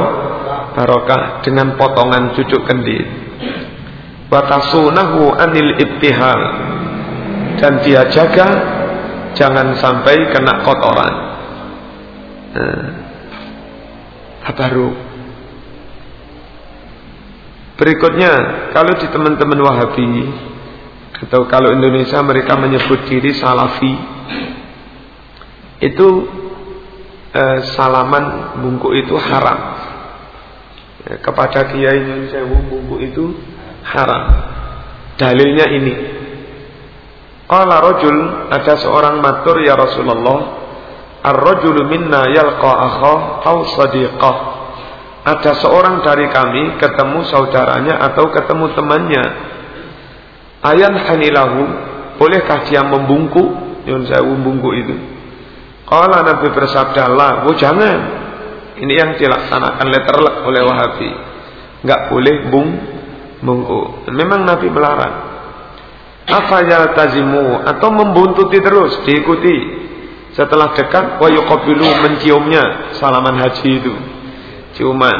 S1: barokah dengan potongan cucuk kendi. Wa tasunahu anil ibtihal dan dia jaga jangan sampai kena kotoran. Nah, baru Berikutnya, kalau di teman-teman Wahabi atau kalau Indonesia mereka menyebut diri Salafi, itu eh, salaman bungku itu haram. Ya, kepada Kiai Nyun Sewu bungku itu haram. Dalilnya ini. Qala rajul ada seorang matur ya Rasulullah, ar-rajulu minna yalqa akha aw sadiqah ada seorang dari kami ketemu saudaranya atau ketemu temannya. Ayan hanilahu, bolehkah dia membungku? Yun saya membungku itu. Kalau Nabi bersabda, lah, oh jangan. Ini yang dilaksanakan letterlek oleh Wahabi. Enggak boleh bung bungku. Memang Nabi melarang. Apa ya tazimu atau membuntuti terus diikuti. Setelah dekat, wa yuqabilu menciumnya salaman haji itu ciuman.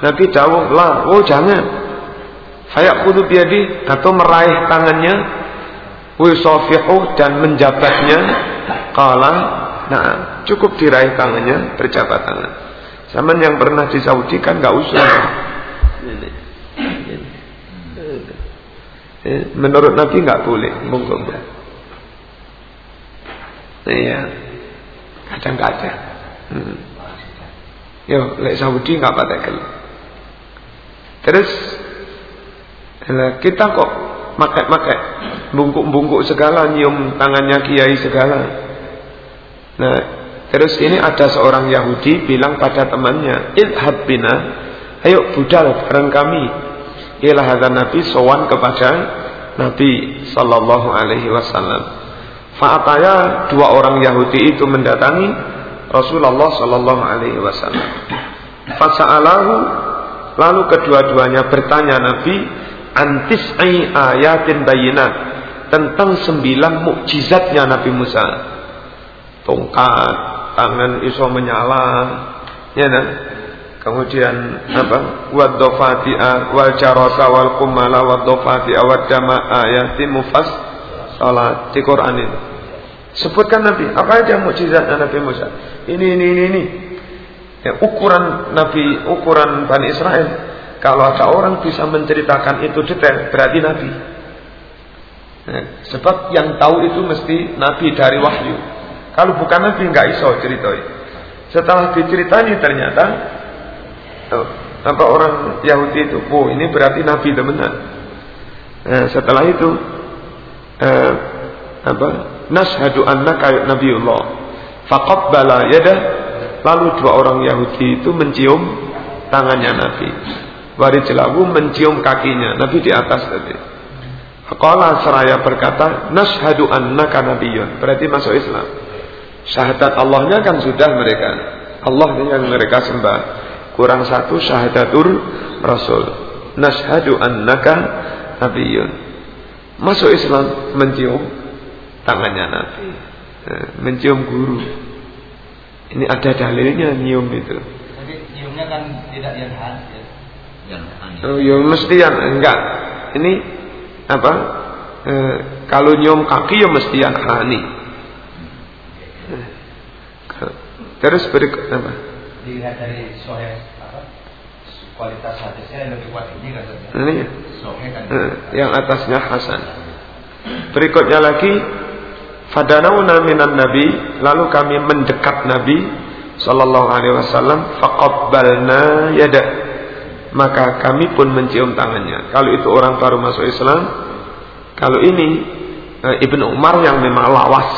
S1: Nabi dawuh lah, oh jangan. Saya kudu biadi atau meraih tangannya, wisofihu dan menjabatnya. Kala, nah cukup diraih tangannya, berjabat tangan. Zaman yang pernah di Saudi kan nggak usah. Eh, menurut Nabi nggak boleh, monggo. Iya, kadang-kadang. Hmm. Yo, lek Saudi nggak patekel. Terus kita kok makai-makai bungkuk-bungkuk segala nyium tangannya kiai segala. Nah, terus ini ada seorang Yahudi bilang pada temannya, "Idhab bina, ayo budal bareng kami." Ialah Nabi sowan kepada Nabi sallallahu alaihi wasallam. Fa'ataya dua orang Yahudi itu mendatangi Rasulullah Shallallahu Alaihi Wasallam. Fasa'alahu lalu kedua-duanya bertanya Nabi antisai ayatin bayinat tentang sembilan mukjizatnya Nabi Musa. Tongkat, tangan iso menyala, ya nah. Kemudian apa? Wadofati'a wal jarasa wal kumala wadofati'a wad dama ayatin mufas salat di Quran itu. Sebutkan Nabi, apa aja mukjizat Nabi Musa? Ini ini ini ini. Ya, ukuran Nabi, ukuran Bani Israel. Kalau ada orang bisa menceritakan itu detail, berarti Nabi. Ya, sebab yang tahu itu mesti Nabi dari wahyu. Kalau bukan Nabi nggak iso ceritai. Setelah diceritani ternyata oh, apa orang Yahudi itu, oh ini berarti Nabi temenan. Nah, setelah itu eh, apa nashhadu annaka nabiyullah faqabbala yadah. Lalu dua orang Yahudi itu mencium tangannya Nabi. Warijlahu mencium kakinya Nabi di atas tadi. Qala seraya berkata nashhadu annaka nabiyyun berarti masuk Islam syahadat Allahnya kan sudah mereka Allah yang mereka sembah kurang satu syahadatur rasul nashhadu annaka nabiyyun masuk Islam mencium tangannya Nabi. Nah, mencium guru. Ini ada dalilnya nyium itu.
S2: Jadi nyiumnya kan tidak yanhan ya.
S1: Yanhan. Oh, ya mesti yang enggak. Ini apa? E, kalau nyium kaki ya mesti yang hani. Terus berikut apa?
S2: Dilihat dari sohe apa? Kualitas hadisnya lebih kuat ini katanya.
S1: Ini ya. Sohe kan. Yang atasnya Hasan. Berikutnya lagi Fadanauna minan Nabi, lalu kami mendekat Nabi sallallahu alaihi wasallam faqabbalna yada. Maka kami pun mencium tangannya. Kalau itu orang baru masuk Islam, kalau ini e, Ibnu Umar yang memang lawas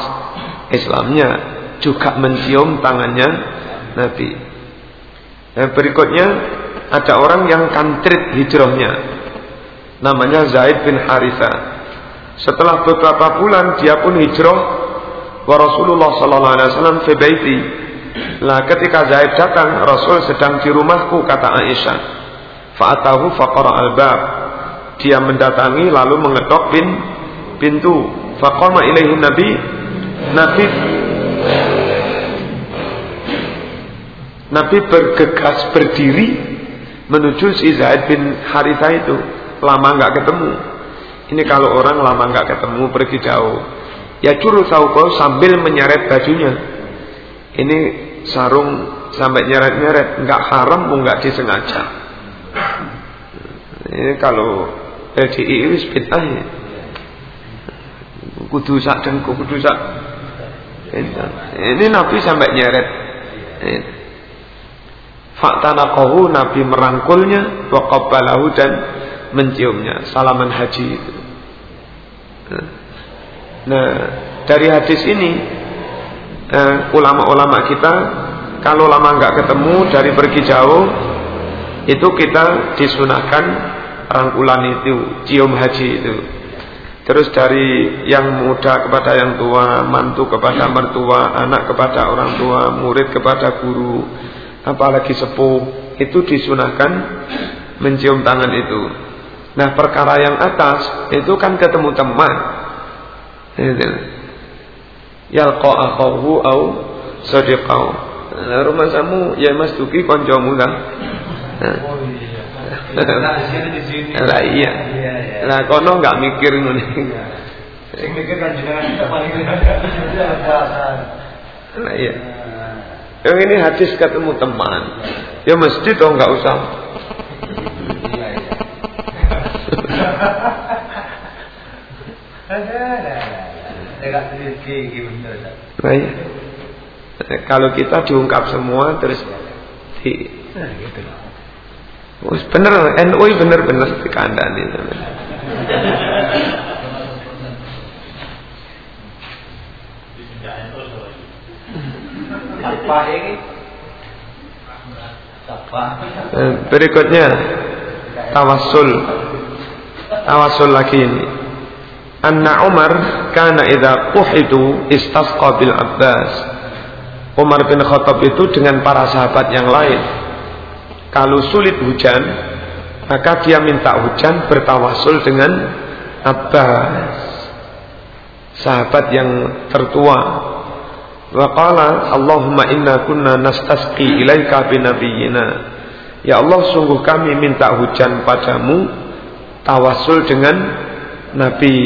S1: Islamnya juga mencium tangannya Nabi. Dan berikutnya ada orang yang kantrit hijrahnya. Namanya Zaid bin Haritha. Setelah beberapa bulan dia pun hijrah wa Rasulullah sallallahu alaihi wasallam fi Nah ketika Zaid datang Rasul sedang di rumahku kata Aisyah Fa'atahu faqara al-bab Dia mendatangi lalu mengetok pin, pintu Faqama ilaihi Nabi Nabi Nabi bergegas berdiri menuju si Zaid bin Haritha itu lama nggak ketemu. Ini kalau orang lama nggak ketemu pergi jauh, ya curu sauko sambil menyeret bajunya. Ini sarung sampai nyeret-nyeret, nggak haram nggak disengaja. Ini kalau LDI itu bid'ah ya. Kudu sak dengku, kudu sak. Ini Nabi sampai nyeret. Faktanaqahu Nabi merangkulnya wa qabbalahu dan menciumnya. Salaman haji itu. Nah, dari hadis ini eh, ulama-ulama kita kalau lama nggak ketemu dari pergi jauh itu kita disunahkan rangkulan itu, cium haji itu. Terus dari yang muda kepada yang tua, mantu kepada mertua, anak kepada orang tua, murid kepada guru, apalagi sepuh, itu disunahkan mencium tangan itu. Nah perkara yang atas itu kan ketemu teman. Yalqa akhahu au sadiqau. Nah, rumah kamu ya Mas Duki koncomu kan. Oh iya. Lah iya. Lah kono enggak mikir ngono.
S2: Sing mikir kan jenengan paling
S1: Lah iya. Yang ini hadis ketemu teman. Ya mesti toh enggak usah. Iya iya. Nah, iya. Kalau kita diungkap semua terus di nah, gitu bener NU bener-bener dikandani. Apa? Eh, berikutnya tawassul. Tawassul lagi ini. Anna Umar kana idza quhidu istasqa bil Abbas. Umar bin Khattab itu dengan para sahabat yang lain kalau sulit hujan, maka dia minta hujan bertawasul dengan Abbas. Sahabat yang tertua. Wa qala Allahumma inna kunna nastasqi ilaika binabiyyina. Ya Allah sungguh kami minta hujan padamu tawasul dengan Nabi.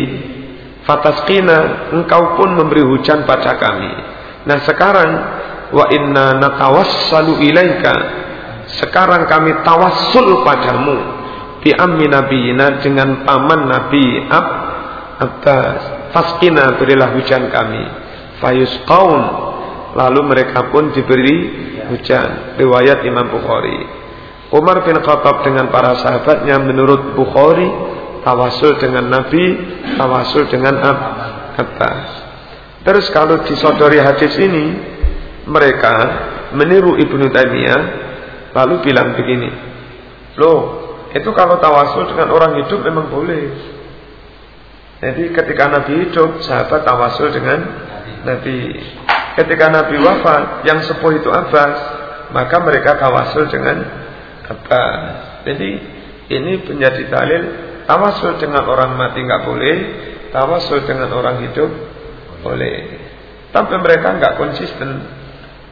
S1: Fatasqina engkau pun memberi hujan pada kami. Nah sekarang wa inna natawassalu ilaika sekarang kami tawassul padamu bi ammi nabiyina dengan paman Nabi Ab Abbas. Fasqina berilah hujan kami. Fayusqaun lalu mereka pun diberi hujan. Riwayat Imam Bukhari. Umar bin Khattab dengan para sahabatnya menurut Bukhari tawasul dengan Nabi, tawasul dengan Ab Abbas. Terus kalau disodori hadis ini mereka meniru Ibnu Taimiyah Lalu bilang begini, loh itu kalau tawasul dengan orang hidup memang boleh. Jadi ketika Nabi hidup, sahabat tawasul dengan Nabi. Ketika Nabi wafat, yang sepuh itu Abbas, maka mereka tawasul dengan Abbas. Jadi ini menjadi dalil tawasul dengan orang mati nggak boleh, tawasul dengan orang hidup boleh. Tapi mereka nggak konsisten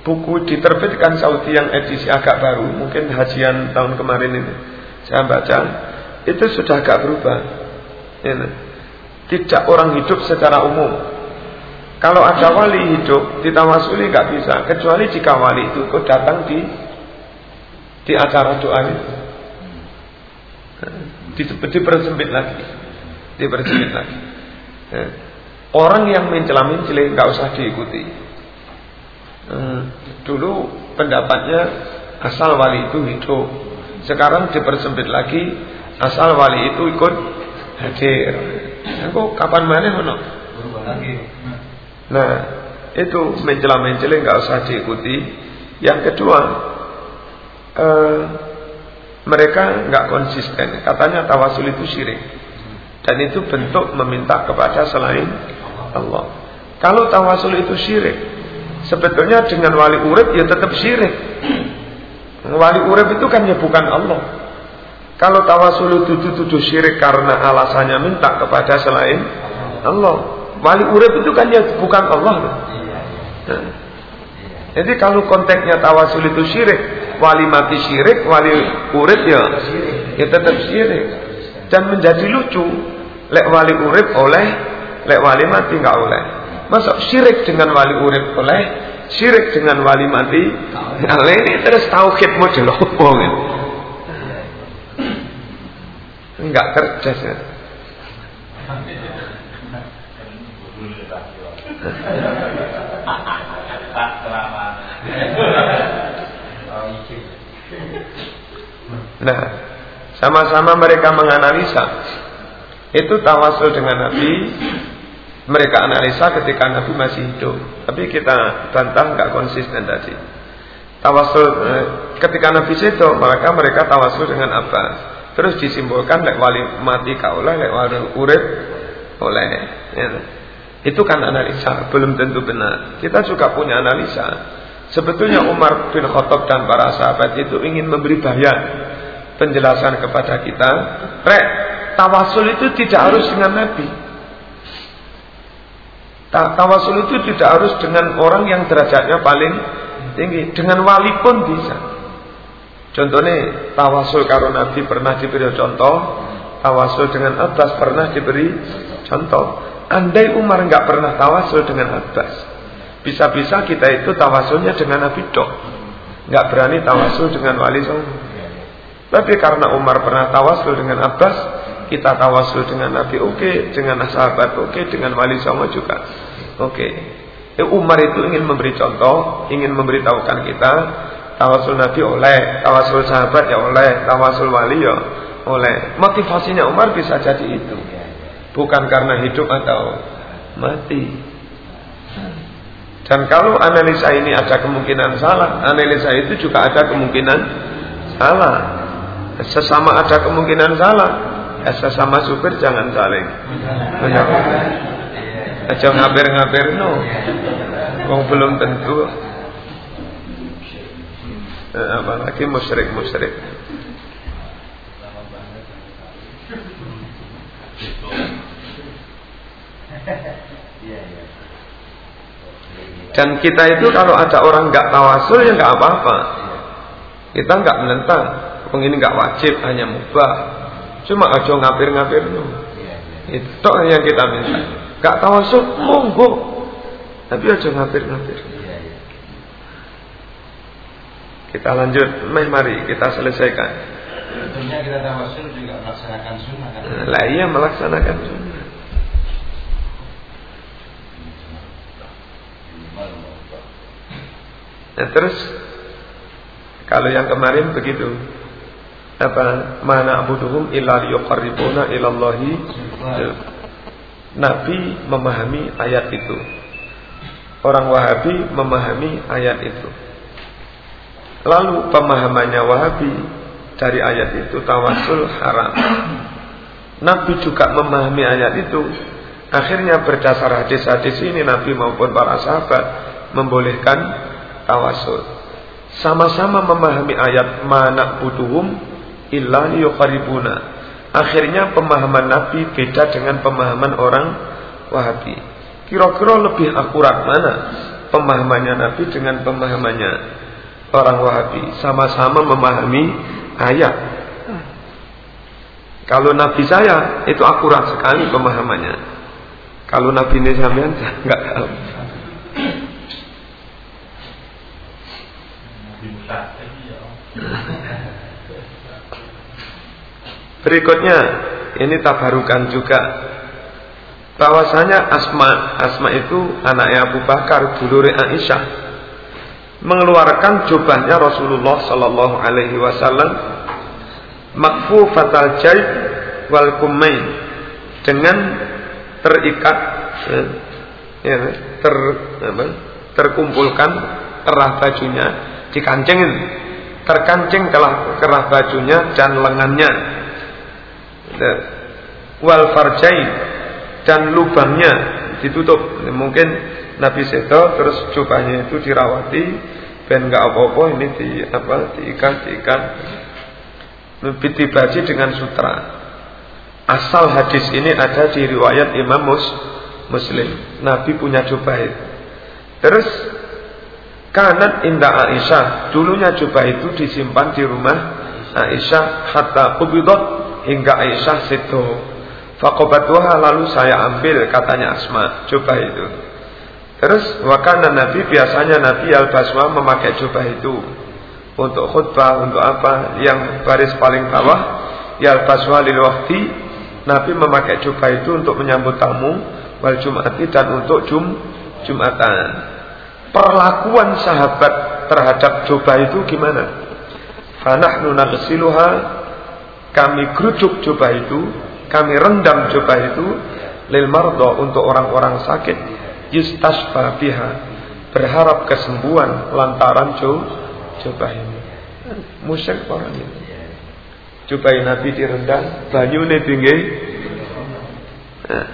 S1: buku diterbitkan Saudi yang edisi agak baru, mungkin hajian tahun kemarin ini saya baca, itu sudah agak berubah. Ini. Tidak orang hidup secara umum. Kalau ada wali hidup ditawasuli nggak bisa, kecuali jika wali itu ikut datang di di acara doa itu. Di, dipersempit lagi, dipersempit lagi. Orang yang mencela-mencela nggak usah diikuti. Hmm, dulu pendapatnya asal wali itu hidup. Sekarang dipersempit lagi asal wali itu ikut hadir. Aku kapan mana ono? Nah, itu mencela-mencela nggak usah diikuti. Yang kedua, eh, mereka nggak konsisten. Katanya tawasul itu syirik. Dan itu bentuk meminta kepada selain Allah. Kalau tawasul itu syirik, Sebetulnya dengan wali urip ya tetap syirik. Wali urip itu kan ya bukan Allah. Kalau tawasul itu tujuh syirik karena alasannya minta kepada selain Allah. Wali urip itu kan ya bukan Allah. Nah. Jadi kalau konteksnya tawasul itu syirik, wali mati syirik, wali urip ya, ya tetap syirik. Dan menjadi lucu, lek wali urip oleh, lek wali mati nggak oleh. Masa syirik dengan wali urip oleh, syirik dengan wali mati, nah, ini terus tauhid model apa Enggak kerja sih. Nah, sama-sama mereka menganalisa. Itu tawasul dengan Nabi. Mereka analisa ketika Nabi masih hidup. Tapi kita bantah nggak konsisten tadi. Tawasul eh, ketika Nabi hidup, maka mereka tawasul dengan apa? Terus disimbolkan lek wali mati kaulah, lek wali urip oleh. Ya. Itu kan analisa, belum tentu benar. Kita juga punya analisa. Sebetulnya Umar bin Khattab dan para sahabat itu ingin memberi bayan penjelasan kepada kita. Rek, tawasul itu tidak harus dengan Nabi. Tawasul itu tidak harus dengan orang yang derajatnya paling tinggi. Dengan wali pun bisa. Contohnya tawasul karo Nabi pernah diberi contoh. Tawasul dengan Abbas pernah diberi contoh. Andai Umar nggak pernah tawasul dengan Abbas, bisa-bisa kita itu tawasulnya dengan Nabi Dok, nggak berani tawasul dengan Wali Songo. Tapi karena Umar pernah tawasul dengan Abbas, kita tawasul dengan Nabi oke, okay, dengan sahabat oke, okay, dengan Wali Songo juga oke. Okay. Eh, Umar itu ingin memberi contoh, ingin memberitahukan kita tawasul Nabi oleh, tawasul sahabat ya oleh, tawasul wali ya oleh. Motivasinya Umar bisa jadi itu bukan karena hidup atau mati. Dan kalau analisa ini ada kemungkinan salah, analisa itu juga ada kemungkinan salah. Sesama ada kemungkinan salah, ya sesama supir jangan saling menyalahkan. Aja ngabir-ngabir no. Wong belum tentu. Eh, apalagi musyrik-musyrik. Dan kita itu kalau ada orang nggak tawasul ya nggak apa-apa. Kita nggak menentang. Wong ini nggak wajib, hanya mubah. Cuma aja ngapir-ngapir no. Itu yang kita minta. Nggak tawasul, monggo. Tapi aja ngapir-ngapir. Kita lanjut, mari kita selesaikan.
S2: Tentunya kita tawasul juga melaksanakan sunnah kan?
S1: Lah iya melaksanakan sunnah. Nah, terus kalau yang kemarin begitu apa mana abuduhum illa yuqarribuna ilallahi Nabi memahami ayat itu Orang Wahabi memahami ayat itu Lalu pemahamannya Wahabi Dari ayat itu tawasul haram Nabi juga memahami ayat itu Akhirnya berdasar hadis-hadis ini Nabi maupun para sahabat Membolehkan tawasul. Sama-sama memahami ayat mana butuhum illa liyuqaribuna. Akhirnya pemahaman Nabi beda dengan pemahaman orang Wahabi. Kira-kira lebih akurat mana pemahamannya Nabi dengan pemahamannya orang Wahabi? Sama-sama memahami ayat. Kalau Nabi saya itu akurat sekali pemahamannya. Kalau Nabi ini sampean enggak tahu. Berikutnya ini tabarukan juga bahwasanya Asma Asma itu anaknya Abu Bakar dulure Aisyah mengeluarkan jubahnya Rasulullah sallallahu alaihi wasallam makfufatal jaib wal kumain dengan terikat ya, ya, ter apa, terkumpulkan kerah bajunya dikancingin terkancing kerah, kerah bajunya dan lengannya wal farjain dan lubangnya ditutup mungkin Nabi seto terus jubahnya itu dirawati ben nggak apa-apa ini di apa diikat diikat. Dibaji dengan sutra. Asal hadis ini ada di riwayat Imam Mus Muslim. Nabi punya jubah itu. Terus kanat indah Aisyah. Dulunya jubah itu disimpan di rumah Aisyah. Hatta kubidot hingga Aisyah situ Fakobatuha lalu saya ambil katanya Asma jubah itu Terus wakana Nabi biasanya Nabi al-Baswa memakai jubah itu untuk khutbah untuk apa yang baris paling bawah ya al-Baswa lil wakti Nabi memakai jubah itu untuk menyambut tamu wal jumati dan untuk jum jumatan. Perlakuan sahabat terhadap jubah itu gimana? Fanahnu nagsiluha kami kerucuk jubah itu, kami rendam jubah itu lil mardo untuk orang-orang sakit yustasfa biha berharap kesembuhan lantaran coba ini. Musyrik orang ini. Coba nabi direndang banyune tinggi nah,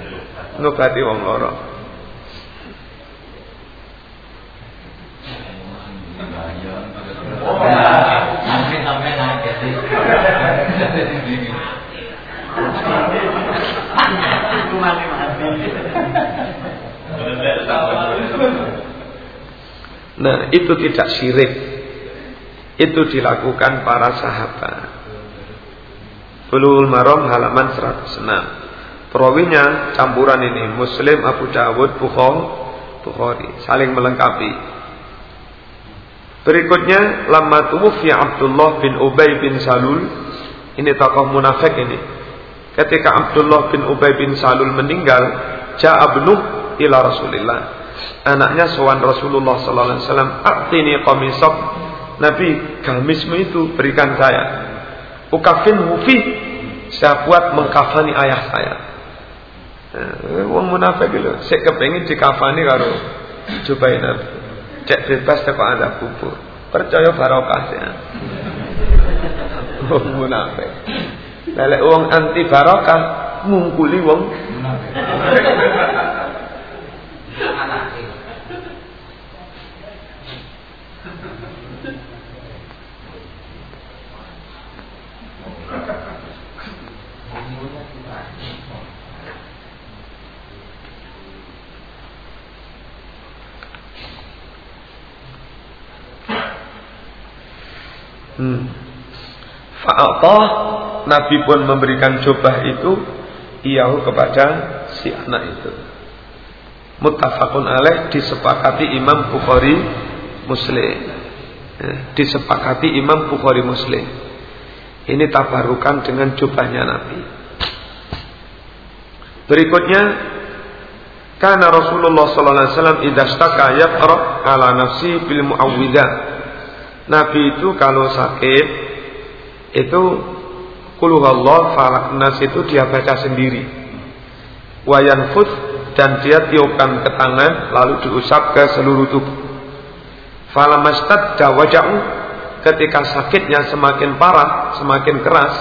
S1: ngobati wong loro. Sampai naik Itu mati mati. Nah itu tidak syirik. Itu dilakukan para sahabat. Bulughul Maram halaman 106 Perawinya campuran ini Muslim, Abu Dawud, Bukhari Saling melengkapi. Berikutnya Lama tuwufi Abdullah bin Ubay bin Salul. Ini tokoh munafik ini. Ketika Abdullah bin Ubay bin Salul meninggal Ja'abnuh ila Rasulillah. Anaknya sowan Rasulullah sallallahu alaihi wasallam, "A'tini qamisok." Nabi, gamismu itu berikan saya. Ukafin hufi. Saya buat mengkafani ayah saya. Eh, wong munafik itu, saya kepengin dikafani karo cobain Nabi. Cek bebas teko ada kubur. Percaya barokah ya. Wong munafik. Lelek wong anti barokah ngungkuli wong. Hmm. Nabi pun memberikan jubah itu Iyahu kepada si anak itu Muttafaqun alaih disepakati Imam Bukhari Muslim. Ya, Disepakati Imam Bukhari Muslim. Ini tabarukan dengan jubahnya Nabi. Berikutnya Karena Rasulullah sallallahu alaihi wasallam idastaka yaqra ala nafsi bil muawwidah Nabi itu kalau sakit itu Allah falak nas itu dia baca sendiri. Wayan fut dan dia tiupkan ke tangan lalu diusap ke seluruh tubuh. Falamastad dawaja'u ketika sakitnya semakin parah, semakin keras,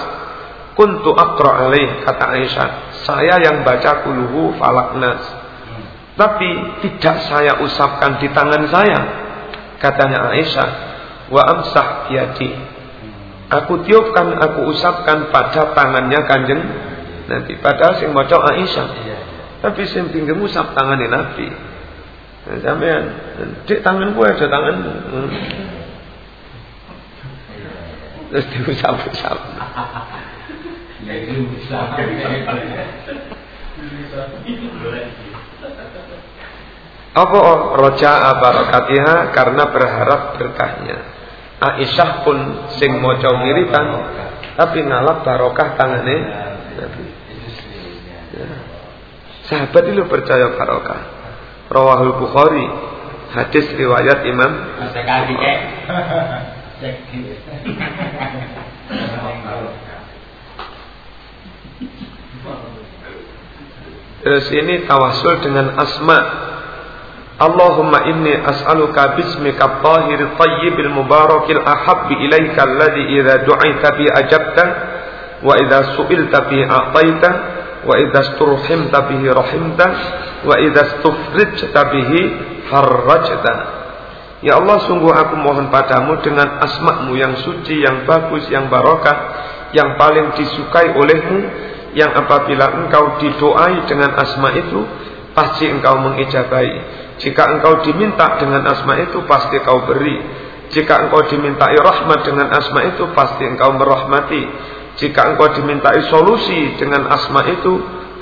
S1: kuntu akra alaih kata Aisyah, saya yang baca kuluhu falak nas. Tapi tidak saya usapkan di tangan saya. Katanya Aisyah, wa amsah biadi. Aku tiupkan, aku usapkan pada tangannya kanjeng Nabi. Padahal sing maca Aisyah. Tapi sing pinggir usap tangannya Nabi. Nah, sampean, dik tangan gue ada tangan. Hmm. Terus diusap-usap. Apa roja barakatiha karena berharap berkahnya. Aisyah pun sing maca wiritan tapi ngalap barokah tangane Nabi. Sahabat itu percaya barokah. Rawahul Bukhari hadis riwayat Imam Terus ini tawasul dengan asma Allahumma inni as'aluka bismika tahir tayyibil mubarakil ahabbi ilaika alladhi idha du'aita bi ajabta wa idha su'ilta bi a'taita wa idasturhimta bihi rahimta wa idastufrijta bihi farrajta. Ya Allah sungguh aku mohon padamu dengan asmakmu yang suci, yang bagus, yang barokah Yang paling disukai olehmu Yang apabila engkau didoai dengan asma itu Pasti engkau mengijabai Jika engkau diminta dengan asma itu Pasti kau beri. Jika engkau dimintai rahmat dengan asma itu Pasti engkau merahmati jika engkau dimintai solusi dengan asma itu,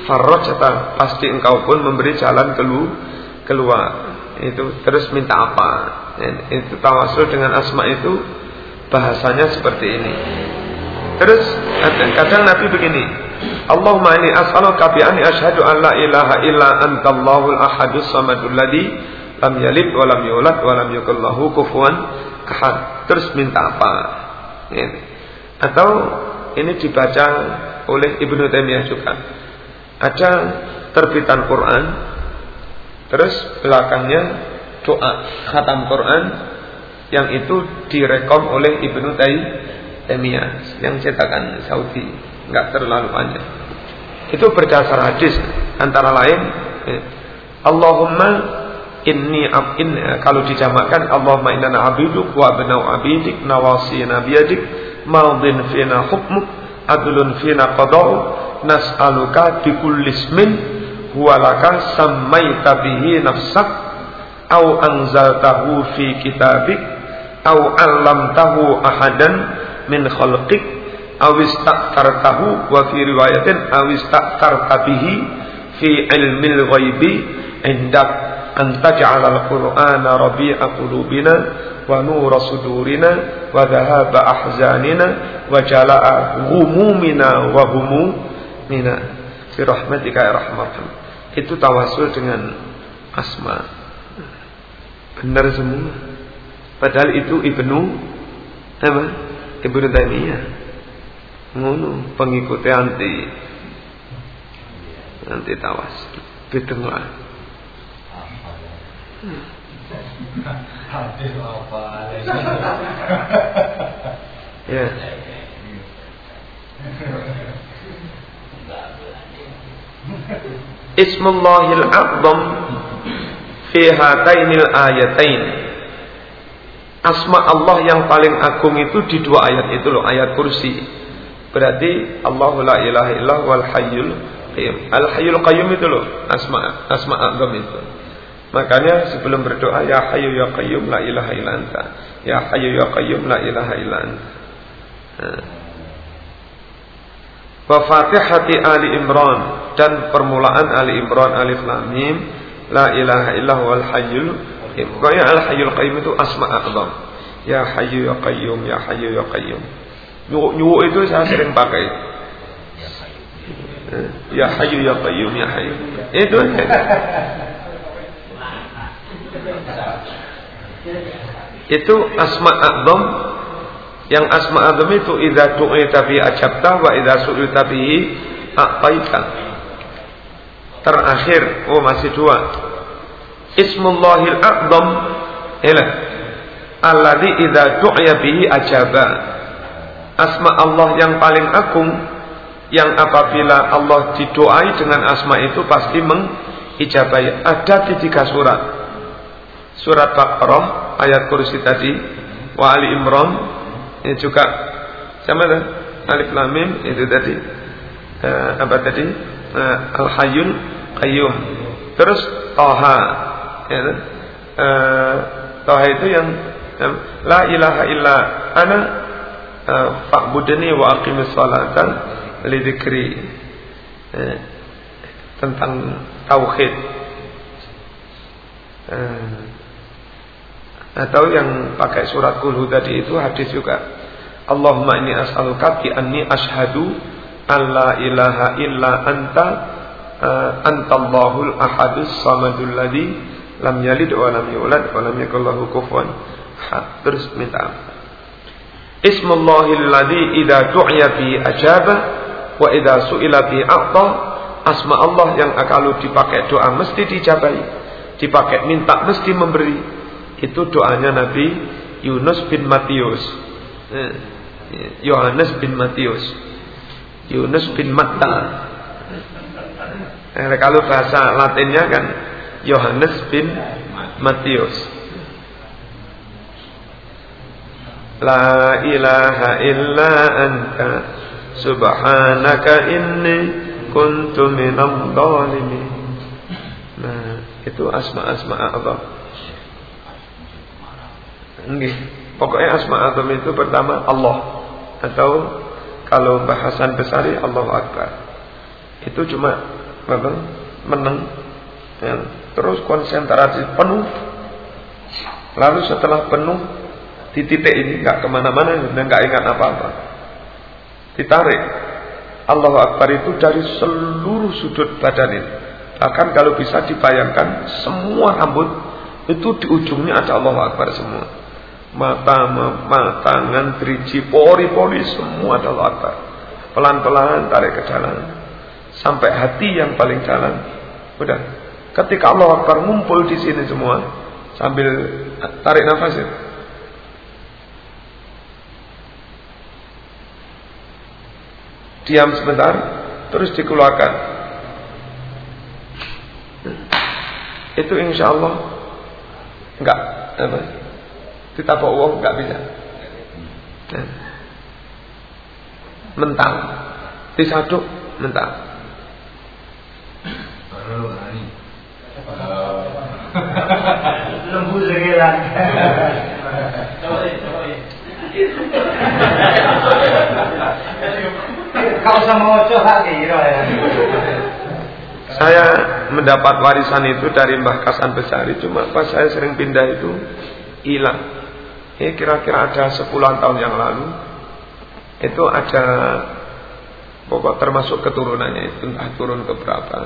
S1: farrojata, pasti engkau pun memberi jalan kelu keluar. Itu terus minta apa? Itu tawasul dengan asma itu bahasanya seperti ini. Terus kadang Nabi begini, Allahumma inni as'aluka bi anni asyhadu an la ilaha illa anta Allahul ahadus samadul ladzi lam yalid wa lam yulad wa lam yakul lahu kufuwan ahad. Terus minta apa? Ini. Atau ini dibaca oleh Ibnu Taimiyah juga. Ada terbitan Quran, terus belakangnya doa khatam Quran yang itu direkom oleh Ibnu Taimiyah yang cetakan Saudi, nggak terlalu banyak. Itu berdasar hadis antara lain eh, Allahumma inni in, kalau dijamakkan Allahumma inna abiduk wa abnau abidik nawasina biyadik madin fina hukmuk adlun fina qada'u nas'aluka bikulli ismin huwa laka sammaita bihi nafsak au anzaltahu fi kitabik au 'allamtahu ahadan min khalqik au istaqtartahu wa fi riwayatin au istaqtarta bihi fi ilmil ghaibi indak an al-qur'ana qulubina sudurina itu tawasul dengan asma. Benar semua. Padahal itu ibnu apa? Ibnu Taimiyah. Ngono pengikut anti anti tawas. Hadis apa Ya. Ismullahil A'zam fi hatainil ayatain. Asma Allah yang paling agung itu di dua ayat itu loh, ayat kursi. Berarti Allahu la ilaha illallah wal hayyul qayyum. Al hayyul qayyum itu loh, asma asma azam itu. Makanya sebelum berdoa ya hayyu ya qayyum la ilaha illa anta. Ya hayyu ya qayyum la ilaha illa anta. Wa Fatihati Ali Imran dan permulaan Ali Imran Alif Lam Mim la ilaha illa huwal hayyul qayyum. Pokoknya al hayyul qayyum itu asma a'zam. Ya hayyu ya qayyum ya hayyu ya qayyum. Nyuwuk itu saya sering pakai. Ya hayyu ya qayyum ya hayyu. Itu itu asma a'zam yang asma a'zam itu idza tu'ita bi ajabta wa idza su'ita a'taita. Terakhir, oh masih dua. Ismullahil a'zam ila alladzi idza du'ya bihi ajaba. Asma Allah yang paling agung yang apabila Allah didoai dengan asma itu pasti mengijabai. Ada di tiga surat surat Baqarah ayat kursi tadi wa Ali Imran ini juga sama dah Alif Lam itu tadi. Uh, apa tadi? Uh, Al Hayyul Qayyum. Terus Toha ya, uh, Toha itu yang uh, La ilaha illa ana uh, fa'budni wa aqimis salata li uh, tentang tauhid. Uh, atau yang pakai surat kulhu tadi itu hadis juga. Allahumma inni as'aluka bi anni ashadu alla ilaha illa anta uh, antallahul ahadus samadul ladzi lam yalid wa lam yulad wa lam yakul lahu kufuwan Terus minta. Ismullahil ladzi idza du'iya bi ajaba wa idza su'ila bi a'ta. Asma Allah yang kalau dipakai doa mesti dijabai, dipakai minta mesti memberi. Itu doanya Nabi Yunus bin Matius. Eh, Yohanes bin Matius. Yunus bin Matta. Eh, kalau bahasa Latinnya kan Yohanes bin Matius. La ilaha illa anta subhanaka inni kuntu minam dhalimin. Nah, itu asma-asma Allah. Nggih. Pokoknya asma Allah itu pertama Allah atau kalau bahasan besari Allah Akbar. Itu cuma apa? Menang ya. terus konsentrasi penuh. Lalu setelah penuh di titik ini nggak ke mana-mana dan nggak ingat apa-apa. Ditarik Allah Akbar itu dari seluruh sudut badan ini. Bahkan kalau bisa dibayangkan semua rambut itu di ujungnya ada Allah Akbar semua. Mata, mata, tangan, driji, pori-pori semua Akbar. Pelan-pelan tarik ke dalam. Sampai hati yang paling dalam. Udah. Ketika Allah Akbar ngumpul di sini semua. Sambil tarik nafas ya. Diam sebentar. Terus dikeluarkan itu insya Allah enggak bawa uang enggak bisa. Nah. mentang. Disaduk mentang.
S2: Lembu segelan. Kau sama ojo lagi ya
S1: saya mendapat warisan itu dari Mbah Kasan Besari, cuma pas saya sering pindah itu hilang. Ini kira-kira ada sepuluhan tahun yang lalu. Itu ada pokok termasuk keturunannya itu entah turun ke berapa.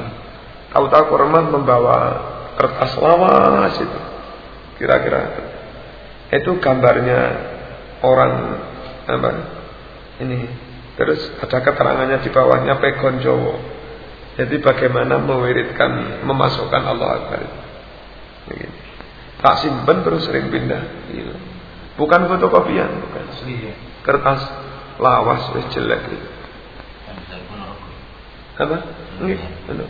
S1: Tahu-tahu korban membawa kertas lawas itu. Kira-kira itu gambarnya orang apa? Ini terus ada keterangannya di bawahnya Pegon Jowo. Jadi bagaimana mewiridkan, memasukkan Allah Akbar. Tak simpen terus sering pindah. Gitu. Bukan fotokopian, bukan. Ya. Kertas lawas wis jelek itu. Apa? Nggih, benar.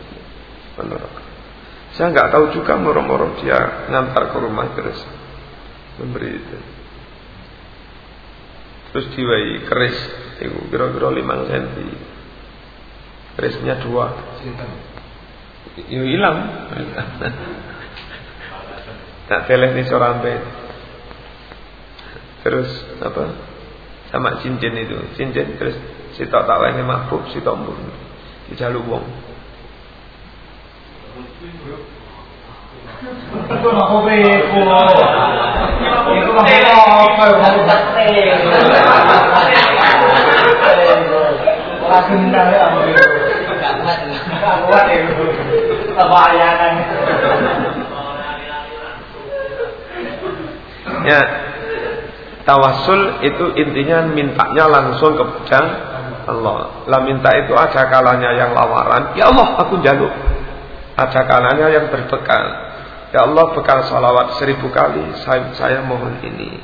S1: Saya nggak tahu juga moro-moro dia ngantar ke rumah terus memberi itu. Terus diwai keris itu kira-kira 5 cm. Kerisnya dua. Yo hilang. Tak teleh nih sorambe. Terus apa? Sama cincin itu, cincin terus si tak tak lainnya mahbub si tombol di jalur wong. Itu mah hobi ku. Itu mah apa? Mau tak teh. Ora gendang kuat itu kebayangan ya tawasul itu intinya mintanya langsung kepada Allah. Lah minta itu ada kalanya yang lawaran. Ya Allah aku jaluk ada kalanya yang berbekal ya Allah bekal salawat seribu kali. Saya, saya mohon ini.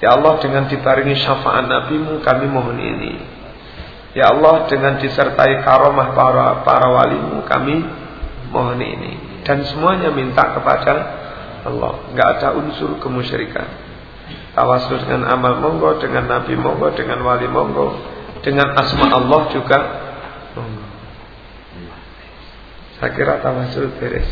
S1: Ya Allah dengan dibaringi syafaat nabimu kami mohon ini. Ya Allah dengan disertai karomah para para walimu kami mohon ini. Dan semuanya minta kepada Allah. Nggak ada unsur kemusyrikan tawasul dengan amal monggo dengan nabi monggo dengan wali monggo dengan asma Allah juga monggo. Saya kira tawasul beres